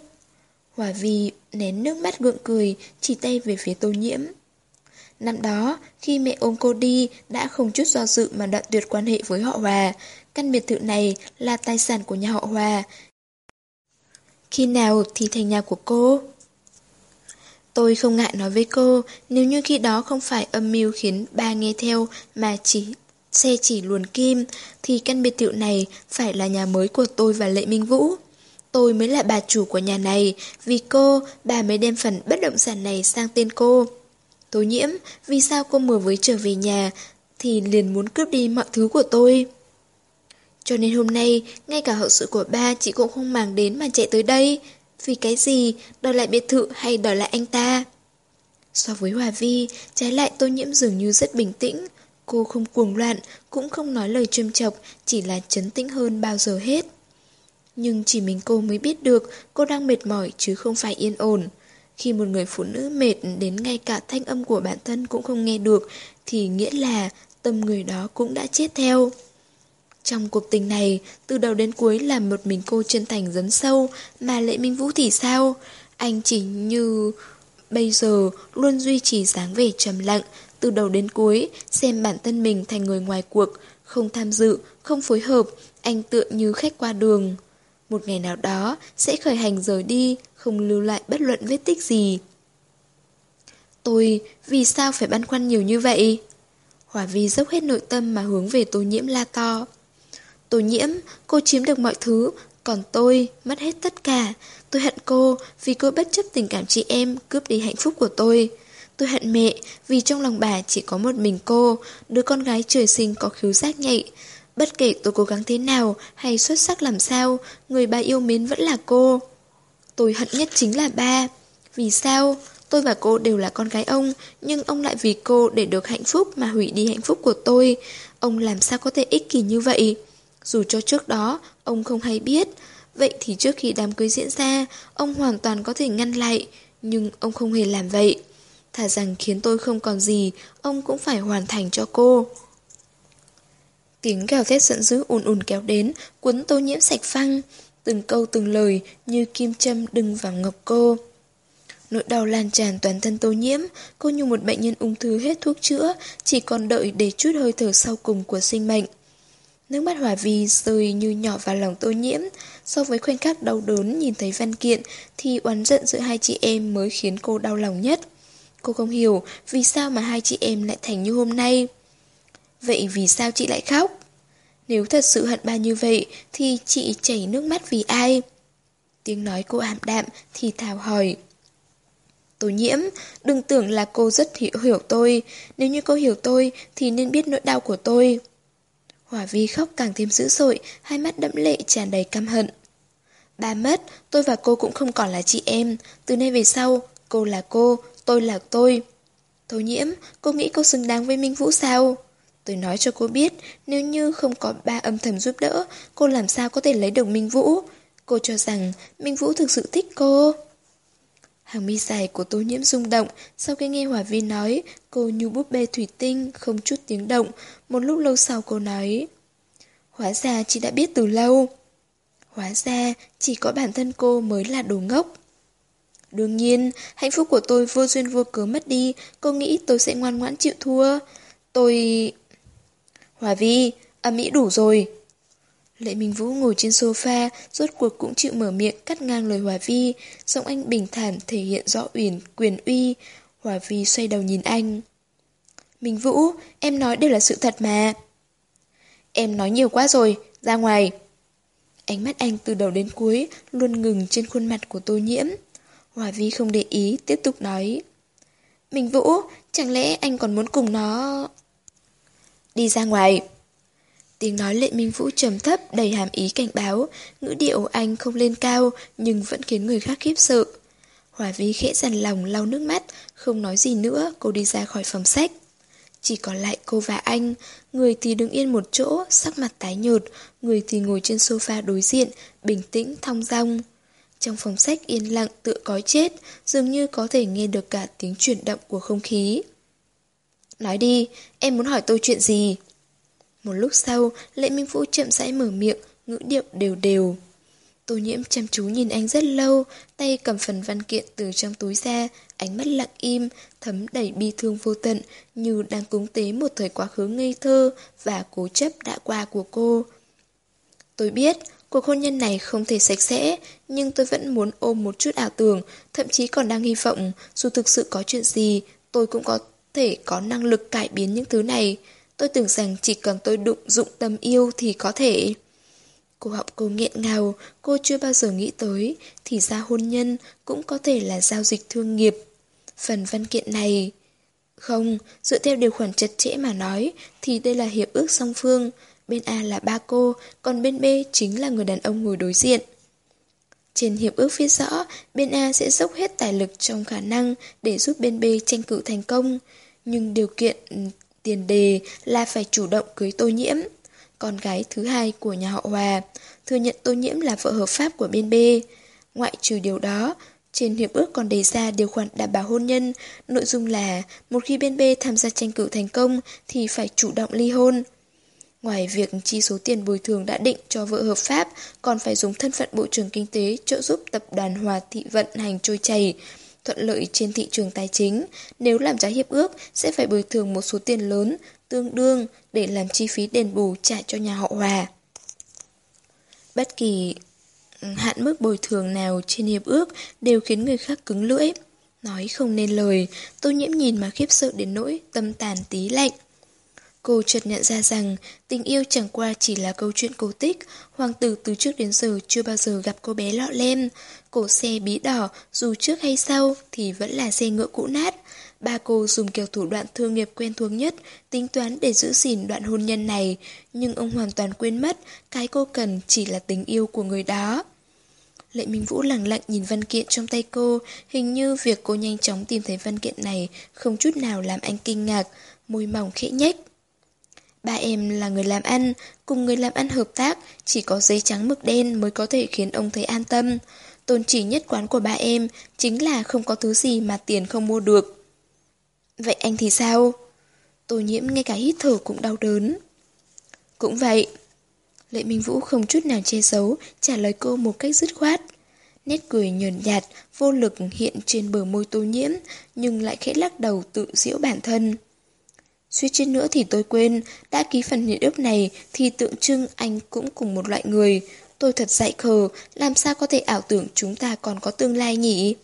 Hòa Vi nén nước mắt gượng cười, chỉ tay về phía tô nhiễm. Năm đó, khi mẹ ôm cô đi, đã không chút do dự mà đoạn tuyệt quan hệ với họ Hòa. Căn biệt thự này là tài sản của nhà họ Hòa. Khi nào thì thành nhà của cô? Tôi không ngại nói với cô, nếu như khi đó không phải âm mưu khiến ba nghe theo mà chỉ xe chỉ luồn kim, thì căn biệt thự này phải là nhà mới của tôi và Lệ Minh Vũ. Tôi mới là bà chủ của nhà này, vì cô, bà mới đem phần bất động sản này sang tên cô. Tố nhiễm, vì sao cô vừa mới trở về nhà thì liền muốn cướp đi mọi thứ của tôi? Cho nên hôm nay, ngay cả hậu sự của ba chị cũng không màng đến mà chạy tới đây. Vì cái gì, đòi lại biệt thự hay đòi lại anh ta? So với Hòa Vi, trái lại tô nhiễm dường như rất bình tĩnh. Cô không cuồng loạn, cũng không nói lời châm chọc, chỉ là chấn tĩnh hơn bao giờ hết. Nhưng chỉ mình cô mới biết được cô đang mệt mỏi chứ không phải yên ổn. Khi một người phụ nữ mệt đến ngay cả thanh âm của bản thân cũng không nghe được, thì nghĩa là tâm người đó cũng đã chết theo. Trong cuộc tình này, từ đầu đến cuối là một mình cô chân thành dấn sâu, mà Lệ Minh Vũ thì sao? Anh chỉ như... Bây giờ, luôn duy trì dáng vẻ trầm lặng, từ đầu đến cuối, xem bản thân mình thành người ngoài cuộc, không tham dự, không phối hợp, anh tựa như khách qua đường. một ngày nào đó sẽ khởi hành rời đi, không lưu lại bất luận vết tích gì. Tôi, vì sao phải băn khoăn nhiều như vậy? Hỏa vi dốc hết nội tâm mà hướng về tô nhiễm la to. Tô nhiễm, cô chiếm được mọi thứ, còn tôi mất hết tất cả. Tôi hận cô vì cô bất chấp tình cảm chị em cướp đi hạnh phúc của tôi. Tôi hận mẹ vì trong lòng bà chỉ có một mình cô, đứa con gái trời sinh có khiếu giác nhạy. Bất kể tôi cố gắng thế nào hay xuất sắc làm sao, người bà yêu mến vẫn là cô. Tôi hận nhất chính là ba. Vì sao? Tôi và cô đều là con gái ông, nhưng ông lại vì cô để được hạnh phúc mà hủy đi hạnh phúc của tôi. Ông làm sao có thể ích kỷ như vậy? Dù cho trước đó, ông không hay biết. Vậy thì trước khi đám cưới diễn ra, ông hoàn toàn có thể ngăn lại, nhưng ông không hề làm vậy. Thà rằng khiến tôi không còn gì, ông cũng phải hoàn thành cho cô. Tiếng gào thét giận dữ ùn ùn kéo đến, cuốn tô nhiễm sạch phăng. Từng câu từng lời như kim châm đừng vào ngọc cô. Nỗi đau lan tràn toàn thân tô nhiễm, cô như một bệnh nhân ung thư hết thuốc chữa, chỉ còn đợi để chút hơi thở sau cùng của sinh mệnh. Nước mắt hỏa vi rơi như nhỏ vào lòng tô nhiễm, so với khoảnh khắc đau đớn nhìn thấy văn kiện thì oán giận giữa hai chị em mới khiến cô đau lòng nhất. Cô không hiểu vì sao mà hai chị em lại thành như hôm nay. Vậy vì sao chị lại khóc? Nếu thật sự hận ba như vậy thì chị chảy nước mắt vì ai? Tiếng nói cô ảm đạm thì thào hỏi. Tố nhiễm, đừng tưởng là cô rất hiểu, hiểu tôi. Nếu như cô hiểu tôi thì nên biết nỗi đau của tôi. Hỏa vi khóc càng thêm dữ dội, hai mắt đẫm lệ tràn đầy căm hận. Ba mất, tôi và cô cũng không còn là chị em. Từ nay về sau, cô là cô, tôi là tôi. Tố nhiễm, cô nghĩ cô xứng đáng với Minh Vũ sao? Tôi nói cho cô biết, nếu như không có ba âm thầm giúp đỡ, cô làm sao có thể lấy được Minh Vũ? Cô cho rằng Minh Vũ thực sự thích cô. Hàng mi dài của tô nhiễm rung động, sau khi nghe Hỏa Vi nói, cô như búp bê thủy tinh, không chút tiếng động. Một lúc lâu sau cô nói, Hóa ra chị đã biết từ lâu. Hóa ra chỉ có bản thân cô mới là đồ ngốc. Đương nhiên, hạnh phúc của tôi vô duyên vô cớ mất đi, cô nghĩ tôi sẽ ngoan ngoãn chịu thua. Tôi... Hòa Vi, âm mỹ đủ rồi. Lệ Minh Vũ ngồi trên sofa, rốt cuộc cũng chịu mở miệng cắt ngang lời Hòa Vi, giọng anh bình thản thể hiện rõ uyển quyền uy. Hòa Vi xoay đầu nhìn anh. Minh Vũ, em nói đều là sự thật mà. Em nói nhiều quá rồi, ra ngoài. Ánh mắt anh từ đầu đến cuối luôn ngừng trên khuôn mặt của tô nhiễm. Hòa Vi không để ý, tiếp tục nói. Minh Vũ, chẳng lẽ anh còn muốn cùng nó... Đi ra ngoài. Tiếng nói lệ Minh Vũ trầm thấp đầy hàm ý cảnh báo, ngữ điệu anh không lên cao nhưng vẫn khiến người khác khiếp sợ. Hòa Vi khẽ dằn lòng lau nước mắt, không nói gì nữa, cô đi ra khỏi phòng sách. Chỉ còn lại cô và anh, người thì đứng yên một chỗ, sắc mặt tái nhợt, người thì ngồi trên sofa đối diện, bình tĩnh, thong dong. Trong phòng sách yên lặng tựa cói chết, dường như có thể nghe được cả tiếng chuyển động của không khí. Nói đi, em muốn hỏi tôi chuyện gì? Một lúc sau, Lệ Minh Vũ chậm rãi mở miệng, ngữ điệu đều đều. Tô nhiễm chăm chú nhìn anh rất lâu, tay cầm phần văn kiện từ trong túi ra, ánh mắt lặng im, thấm đầy bi thương vô tận, như đang cúng tế một thời quá khứ ngây thơ và cố chấp đã qua của cô. Tôi biết, cuộc hôn nhân này không thể sạch sẽ, nhưng tôi vẫn muốn ôm một chút ảo tưởng, thậm chí còn đang hy vọng, dù thực sự có chuyện gì, tôi cũng có thể có năng lực cải biến những thứ này. Tôi tưởng rằng chỉ cần tôi đụng dụng tâm yêu thì có thể... Cô họng cô nghẹn ngào, cô chưa bao giờ nghĩ tới, thì ra hôn nhân cũng có thể là giao dịch thương nghiệp. Phần văn kiện này... Không, dựa theo điều khoản chặt chẽ mà nói, thì đây là hiệp ước song phương. Bên A là ba cô, còn bên B chính là người đàn ông ngồi đối diện. Trên hiệp ước viết rõ, bên A sẽ dốc hết tài lực trong khả năng để giúp bên B tranh cử thành công. Nhưng điều kiện ừ, tiền đề là phải chủ động cưới tô nhiễm con gái thứ hai của nhà họ Hòa, thừa nhận Tô Nhiễm là vợ hợp pháp của bên B. Ngoại trừ điều đó, trên hiệp ước còn đề ra điều khoản đảm bảo hôn nhân, nội dung là một khi bên B tham gia tranh cử thành công thì phải chủ động ly hôn. Ngoài việc chi số tiền bồi thường đã định cho vợ hợp pháp, còn phải dùng thân phận Bộ trưởng Kinh tế trợ giúp tập đoàn Hòa Thị vận hành trôi chảy, thuận lợi trên thị trường tài chính. Nếu làm trái hiệp ước, sẽ phải bồi thường một số tiền lớn, tương đương để làm chi phí đền bù trả cho nhà họ Hòa. Bất kỳ... Ừ, hạn mức bồi thường nào trên hiệp ước đều khiến người khác cứng lưỡi. Nói không nên lời, tô nhiễm nhìn mà khiếp sợ đến nỗi tâm tàn tí lạnh. Cô chợt nhận ra rằng tình yêu chẳng qua chỉ là câu chuyện cổ tích, hoàng tử từ trước đến giờ chưa bao giờ gặp cô bé lọ lem. Cổ xe bí đỏ dù trước hay sau thì vẫn là xe ngựa cũ nát. Ba cô dùng kiểu thủ đoạn thương nghiệp quen thuộc nhất, tính toán để giữ gìn đoạn hôn nhân này, nhưng ông hoàn toàn quên mất cái cô cần chỉ là tình yêu của người đó. Lệ Minh Vũ lặng lặng nhìn văn kiện trong tay cô, hình như việc cô nhanh chóng tìm thấy văn kiện này không chút nào làm anh kinh ngạc, môi mỏng khẽ nhếch. Ba em là người làm ăn, cùng người làm ăn hợp tác, chỉ có giấy trắng mực đen mới có thể khiến ông thấy an tâm. Tôn chỉ nhất quán của ba em chính là không có thứ gì mà tiền không mua được. Vậy anh thì sao? Tô nhiễm ngay cả hít thở cũng đau đớn. Cũng vậy. Lệ Minh Vũ không chút nào che giấu, trả lời cô một cách dứt khoát. Nét cười nhờn nhạt, vô lực hiện trên bờ môi tô nhiễm, nhưng lại khẽ lắc đầu tự giễu bản thân. Suýt chút nữa thì tôi quên, đã ký phần hiệp ước này thì tượng trưng anh cũng cùng một loại người. Tôi thật dại khờ, làm sao có thể ảo tưởng chúng ta còn có tương lai nhỉ?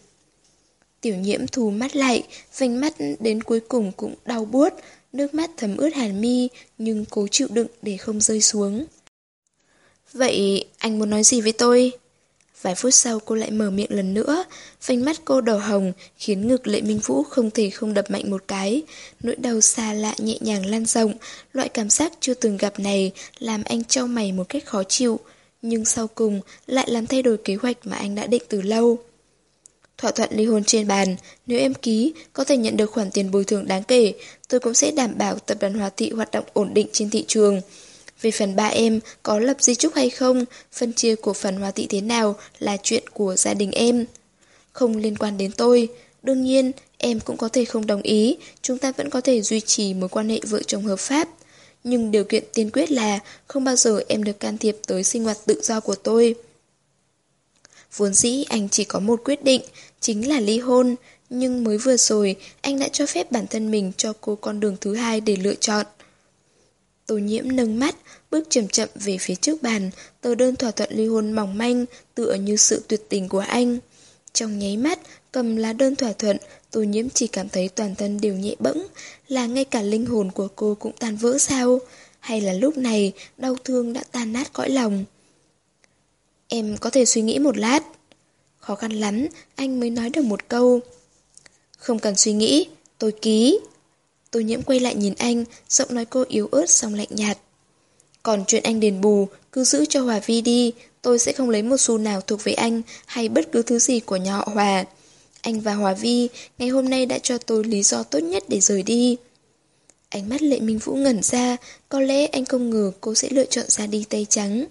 Tiểu nhiễm thù mắt lại, vành mắt đến cuối cùng cũng đau buốt, nước mắt thấm ướt hàn mi, nhưng cố chịu đựng để không rơi xuống. Vậy anh muốn nói gì với tôi? Vài phút sau cô lại mở miệng lần nữa, phanh mắt cô đỏ hồng, khiến ngực lệ minh vũ không thể không đập mạnh một cái. Nỗi đau xa lạ nhẹ nhàng lan rộng, loại cảm giác chưa từng gặp này làm anh trao mày một cách khó chịu, nhưng sau cùng lại làm thay đổi kế hoạch mà anh đã định từ lâu. Thỏa thuận ly hôn trên bàn, nếu em ký, có thể nhận được khoản tiền bồi thường đáng kể, tôi cũng sẽ đảm bảo tập đoàn Hòa Thị hoạt động ổn định trên thị trường. Về phần ba em có lập di trúc hay không, phân chia của phần Hòa Thị thế nào là chuyện của gia đình em. Không liên quan đến tôi. Đương nhiên, em cũng có thể không đồng ý, chúng ta vẫn có thể duy trì mối quan hệ vợ chồng hợp pháp. Nhưng điều kiện tiên quyết là không bao giờ em được can thiệp tới sinh hoạt tự do của tôi. Vốn dĩ anh chỉ có một quyết định, chính là ly hôn. Nhưng mới vừa rồi, anh đã cho phép bản thân mình cho cô con đường thứ hai để lựa chọn. Tô nhiễm nâng mắt, bước chậm chậm về phía trước bàn, tờ đơn thỏa thuận ly hôn mỏng manh, tựa như sự tuyệt tình của anh. Trong nháy mắt, cầm lá đơn thỏa thuận, tô nhiễm chỉ cảm thấy toàn thân đều nhẹ bẫng, là ngay cả linh hồn của cô cũng tan vỡ sao? Hay là lúc này, đau thương đã tan nát cõi lòng? Em có thể suy nghĩ một lát. Khó khăn lắm, anh mới nói được một câu. Không cần suy nghĩ, tôi ký. Tô nhiễm quay lại nhìn anh, giọng nói cô yếu ớt xong lạnh nhạt. Còn chuyện anh đền bù, cứ giữ cho Hòa Vi đi, tôi sẽ không lấy một xu nào thuộc về anh hay bất cứ thứ gì của nhà họ Hòa. Anh và Hòa Vi ngày hôm nay đã cho tôi lý do tốt nhất để rời đi. Ánh mắt Lệ Minh Vũ ngẩn ra, có lẽ anh không ngờ cô sẽ lựa chọn ra đi tay trắng.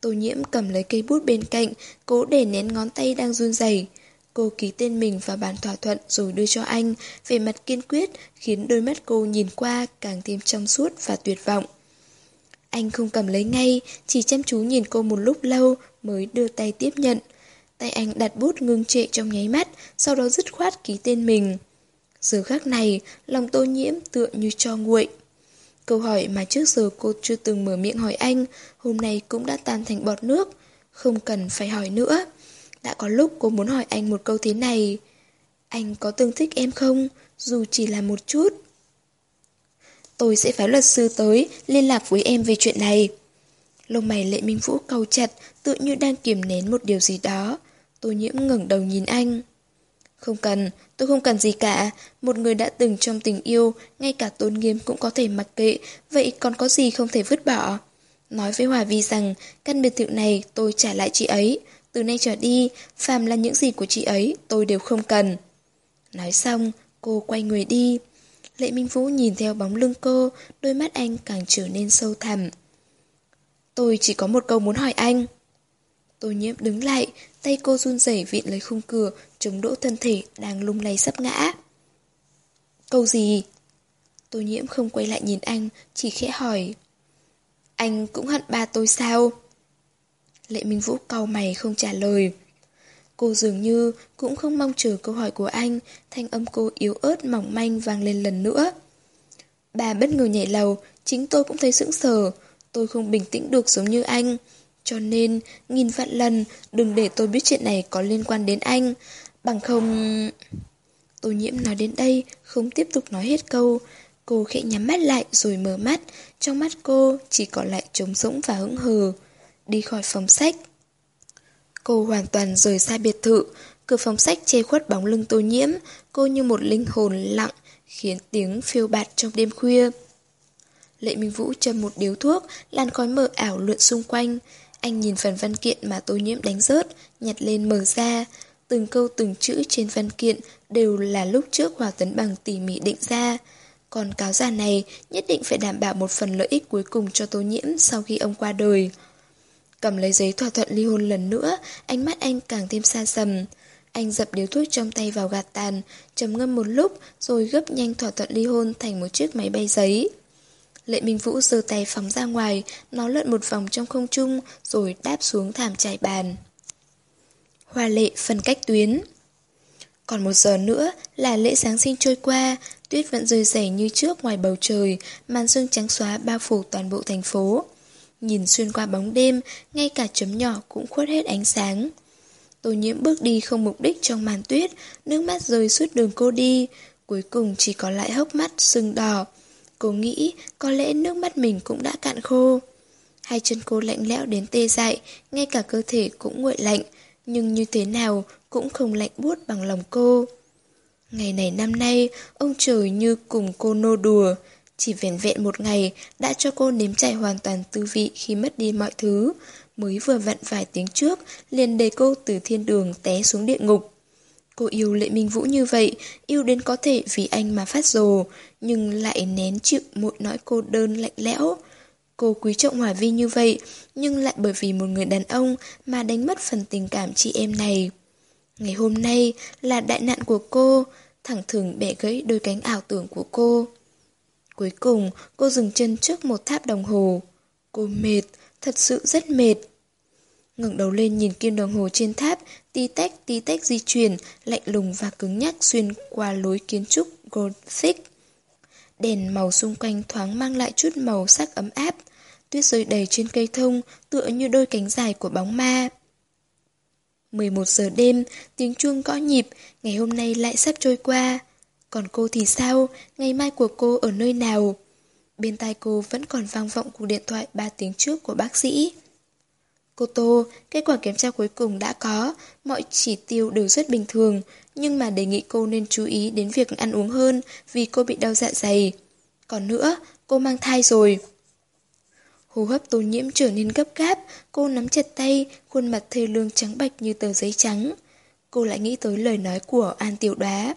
Tô nhiễm cầm lấy cây bút bên cạnh, cố để nén ngón tay đang run rẩy. Cô ký tên mình vào bản thỏa thuận rồi đưa cho anh, về mặt kiên quyết, khiến đôi mắt cô nhìn qua càng thêm trong suốt và tuyệt vọng. Anh không cầm lấy ngay, chỉ chăm chú nhìn cô một lúc lâu mới đưa tay tiếp nhận. Tay anh đặt bút ngưng trệ trong nháy mắt, sau đó dứt khoát ký tên mình. Giờ khắc này, lòng tô nhiễm tựa như cho nguội. Câu hỏi mà trước giờ cô chưa từng mở miệng hỏi anh, hôm nay cũng đã tan thành bọt nước. Không cần phải hỏi nữa. Đã có lúc cô muốn hỏi anh một câu thế này. Anh có từng thích em không? Dù chỉ là một chút. Tôi sẽ phái luật sư tới, liên lạc với em về chuyện này. Lông mày lệ minh vũ cau chặt, tự như đang kiềm nén một điều gì đó. Tôi nhiễm ngẩng đầu nhìn anh. Không cần, tôi không cần gì cả. Một người đã từng trong tình yêu, ngay cả tôn nghiêm cũng có thể mặc kệ, vậy còn có gì không thể vứt bỏ? Nói với Hòa Vi rằng, căn biệt thự này tôi trả lại chị ấy. Từ nay trở đi, phàm là những gì của chị ấy, tôi đều không cần. Nói xong, cô quay người đi. Lệ Minh Vũ nhìn theo bóng lưng cô, đôi mắt anh càng trở nên sâu thẳm. Tôi chỉ có một câu muốn hỏi anh. tôi nhiễm đứng lại, tay cô run rẩy vịn lấy khung cửa, chống đỗ thân thể đang lung lay sắp ngã. Câu gì? tôi nhiễm không quay lại nhìn anh, chỉ khẽ hỏi. Anh cũng hận ba tôi sao? Lệ Minh Vũ cau mày không trả lời. Cô dường như cũng không mong chờ câu hỏi của anh, thanh âm cô yếu ớt mỏng manh vang lên lần nữa. Bà bất ngờ nhảy lầu, chính tôi cũng thấy sững sờ. Tôi không bình tĩnh được giống như anh. Cho nên, nghìn vạn lần, đừng để tôi biết chuyện này có liên quan đến anh. Bằng không... Tô nhiễm nói đến đây, không tiếp tục nói hết câu. Cô khẽ nhắm mắt lại rồi mở mắt. Trong mắt cô chỉ còn lại trống rỗng và hững hờ. Đi khỏi phòng sách. Cô hoàn toàn rời xa biệt thự. Cửa phòng sách che khuất bóng lưng tô nhiễm. Cô như một linh hồn lặng, khiến tiếng phiêu bạt trong đêm khuya. Lệ Minh Vũ châm một điếu thuốc, làn khói mờ ảo lượn xung quanh. Anh nhìn phần văn kiện mà tô nhiễm đánh rớt, nhặt lên mở ra. Từng câu từng chữ trên văn kiện đều là lúc trước Hòa Tấn Bằng tỉ mỉ định ra. Còn cáo già này nhất định phải đảm bảo một phần lợi ích cuối cùng cho tô nhiễm sau khi ông qua đời. Cầm lấy giấy thỏa thuận ly hôn lần nữa, ánh mắt anh càng thêm xa sầm. Anh dập điếu thuốc trong tay vào gạt tàn, trầm ngâm một lúc rồi gấp nhanh thỏa thuận ly hôn thành một chiếc máy bay giấy. Lệ Minh Vũ giơ tay phóng ra ngoài, nó lượn một vòng trong không trung rồi đáp xuống thảm trải bàn. Hoa lệ phân cách tuyến Còn một giờ nữa là lễ Giáng sinh trôi qua, tuyết vẫn rơi rẻ như trước ngoài bầu trời, màn sương trắng xóa bao phủ toàn bộ thành phố. Nhìn xuyên qua bóng đêm, ngay cả chấm nhỏ cũng khuất hết ánh sáng. Tô nhiễm bước đi không mục đích trong màn tuyết, nước mắt rơi suốt đường cô đi, cuối cùng chỉ có lại hốc mắt sưng đỏ. Cô nghĩ có lẽ nước mắt mình cũng đã cạn khô. Hai chân cô lạnh lẽo đến tê dại, ngay cả cơ thể cũng nguội lạnh, nhưng như thế nào cũng không lạnh buốt bằng lòng cô. Ngày này năm nay, ông trời như cùng cô nô đùa. Chỉ vẻn vẹn một ngày đã cho cô nếm trải hoàn toàn tư vị khi mất đi mọi thứ. Mới vừa vặn vài tiếng trước, liền đầy cô từ thiên đường té xuống địa ngục. Cô yêu Lệ Minh Vũ như vậy, yêu đến có thể vì anh mà phát rồ, nhưng lại nén chịu một nỗi cô đơn lạnh lẽo. Cô quý trọng Hòa Vi như vậy, nhưng lại bởi vì một người đàn ông mà đánh mất phần tình cảm chị em này. Ngày hôm nay là đại nạn của cô, thẳng thừng bẻ gãy đôi cánh ảo tưởng của cô. Cuối cùng, cô dừng chân trước một tháp đồng hồ. Cô mệt, thật sự rất mệt ngẩng đầu lên nhìn kim đồng hồ trên tháp, tí tách tí tách di chuyển, lạnh lùng và cứng nhắc xuyên qua lối kiến trúc Gothic. Đèn màu xung quanh thoáng mang lại chút màu sắc ấm áp, tuyết rơi đầy trên cây thông, tựa như đôi cánh dài của bóng ma. 11 giờ đêm, tiếng chuông gõ nhịp, ngày hôm nay lại sắp trôi qua. Còn cô thì sao? Ngày mai của cô ở nơi nào? Bên tai cô vẫn còn vang vọng cuộc điện thoại 3 tiếng trước của bác sĩ. Cô Tô, kết quả kiểm tra cuối cùng đã có, mọi chỉ tiêu đều rất bình thường, nhưng mà đề nghị cô nên chú ý đến việc ăn uống hơn vì cô bị đau dạ dày. Còn nữa, cô mang thai rồi. Hô hấp tô nhiễm trở nên gấp gáp, cô nắm chặt tay, khuôn mặt thê lương trắng bạch như tờ giấy trắng. Cô lại nghĩ tới lời nói của An Tiểu Đoá.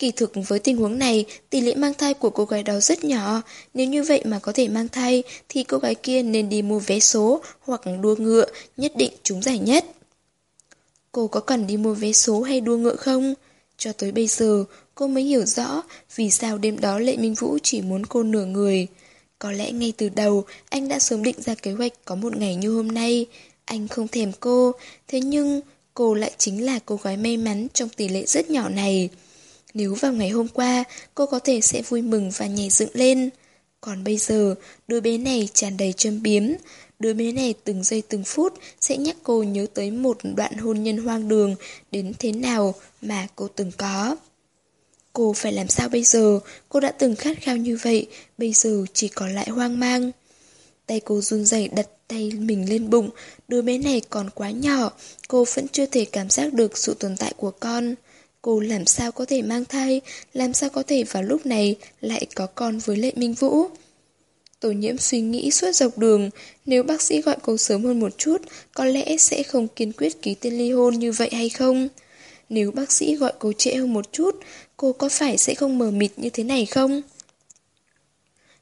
Kỳ thực với tình huống này, tỷ lệ mang thai của cô gái đó rất nhỏ. Nếu như vậy mà có thể mang thai, thì cô gái kia nên đi mua vé số hoặc đua ngựa, nhất định trúng giải nhất. Cô có cần đi mua vé số hay đua ngựa không? Cho tới bây giờ, cô mới hiểu rõ vì sao đêm đó Lệ Minh Vũ chỉ muốn cô nửa người. Có lẽ ngay từ đầu, anh đã sớm định ra kế hoạch có một ngày như hôm nay. Anh không thèm cô, thế nhưng cô lại chính là cô gái may mắn trong tỷ lệ rất nhỏ này. Nếu vào ngày hôm qua, cô có thể sẽ vui mừng và nhảy dựng lên. Còn bây giờ, đứa bé này tràn đầy châm biếm. Đứa bé này từng giây từng phút sẽ nhắc cô nhớ tới một đoạn hôn nhân hoang đường đến thế nào mà cô từng có. Cô phải làm sao bây giờ? Cô đã từng khát khao như vậy, bây giờ chỉ còn lại hoang mang. Tay cô run rẩy đặt tay mình lên bụng, đứa bé này còn quá nhỏ, cô vẫn chưa thể cảm giác được sự tồn tại của con. Cô làm sao có thể mang thai, làm sao có thể vào lúc này lại có con với Lệ Minh Vũ. Tổ nhiễm suy nghĩ suốt dọc đường, nếu bác sĩ gọi cô sớm hơn một chút, có lẽ sẽ không kiên quyết ký tên ly hôn như vậy hay không? Nếu bác sĩ gọi cô trễ hơn một chút, cô có phải sẽ không mờ mịt như thế này không?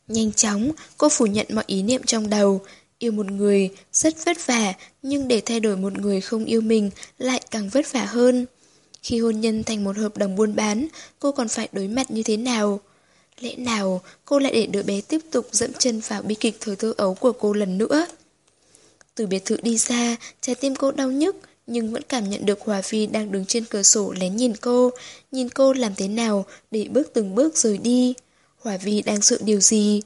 Nhanh chóng, cô phủ nhận mọi ý niệm trong đầu. Yêu một người rất vất vả, nhưng để thay đổi một người không yêu mình lại càng vất vả hơn. Khi hôn nhân thành một hợp đồng buôn bán, cô còn phải đối mặt như thế nào? Lẽ nào cô lại để đứa bé tiếp tục dẫm chân vào bi kịch thời thơ ấu của cô lần nữa? Từ biệt thự đi xa, trái tim cô đau nhức, nhưng vẫn cảm nhận được Hòa Phi đang đứng trên cửa sổ lén nhìn cô, nhìn cô làm thế nào để bước từng bước rời đi. Hòa Vi đang sợ điều gì?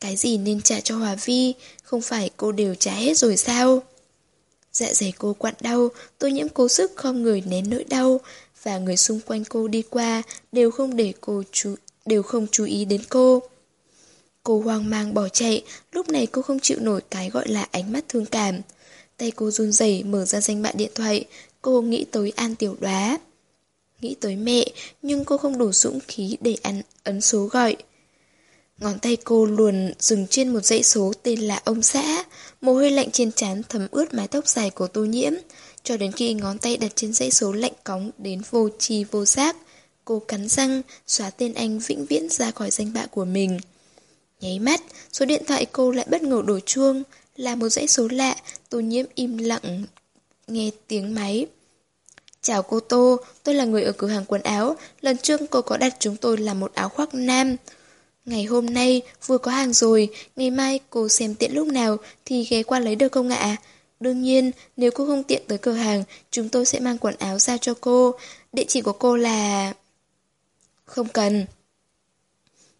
Cái gì nên trả cho Hòa Vi, không phải cô đều trả hết rồi sao? Dạ dày cô quặn đau, tôi nhiễm cố sức không người nén nỗi đau, và người xung quanh cô đi qua đều không để cô chú đều không chú ý đến cô. Cô hoang mang bỏ chạy, lúc này cô không chịu nổi cái gọi là ánh mắt thương cảm. Tay cô run rẩy mở ra danh bạ điện thoại, cô nghĩ tới An Tiểu Đoá. Nghĩ tới mẹ, nhưng cô không đủ dũng khí để ăn ấn số gọi. Ngón tay cô luồn dừng trên một dãy số tên là ông xã, mồ hôi lạnh trên trán thấm ướt mái tóc dài của tô nhiễm, cho đến khi ngón tay đặt trên dãy số lạnh cóng đến vô tri vô giác. Cô cắn răng, xóa tên anh vĩnh viễn ra khỏi danh bạ của mình. Nháy mắt, số điện thoại cô lại bất ngờ đổ chuông, là một dãy số lạ, tô nhiễm im lặng, nghe tiếng máy. Chào cô Tô, tôi là người ở cửa hàng quần áo, lần trước cô có đặt chúng tôi là một áo khoác nam. Ngày hôm nay vừa có hàng rồi, ngày mai cô xem tiện lúc nào thì ghé qua lấy được không ạ? Đương nhiên, nếu cô không tiện tới cửa hàng, chúng tôi sẽ mang quần áo ra cho cô. Địa chỉ của cô là... Không cần.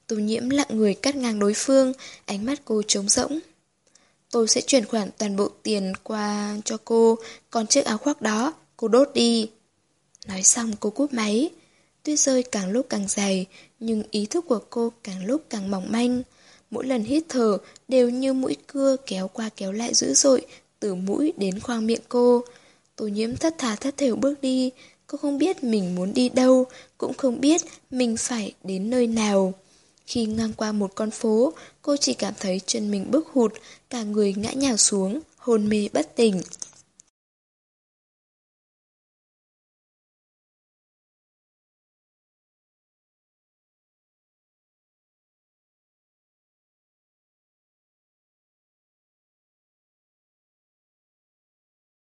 Tô nhiễm lặng người cắt ngang đối phương, ánh mắt cô trống rỗng. Tôi sẽ chuyển khoản toàn bộ tiền qua cho cô, còn chiếc áo khoác đó, cô đốt đi. Nói xong cô cúp máy. Tuyết rơi càng lúc càng dày, nhưng ý thức của cô càng lúc càng mỏng manh. Mỗi lần hít thở đều như mũi cưa kéo qua kéo lại dữ dội, từ mũi đến khoang miệng cô. Tô nhiễm thất thà thất thểu bước đi, cô không biết mình muốn đi đâu, cũng không biết mình phải đến nơi nào. Khi ngang qua một con phố, cô chỉ cảm thấy chân mình bước hụt, cả người ngã nhào xuống, hôn mê bất tỉnh.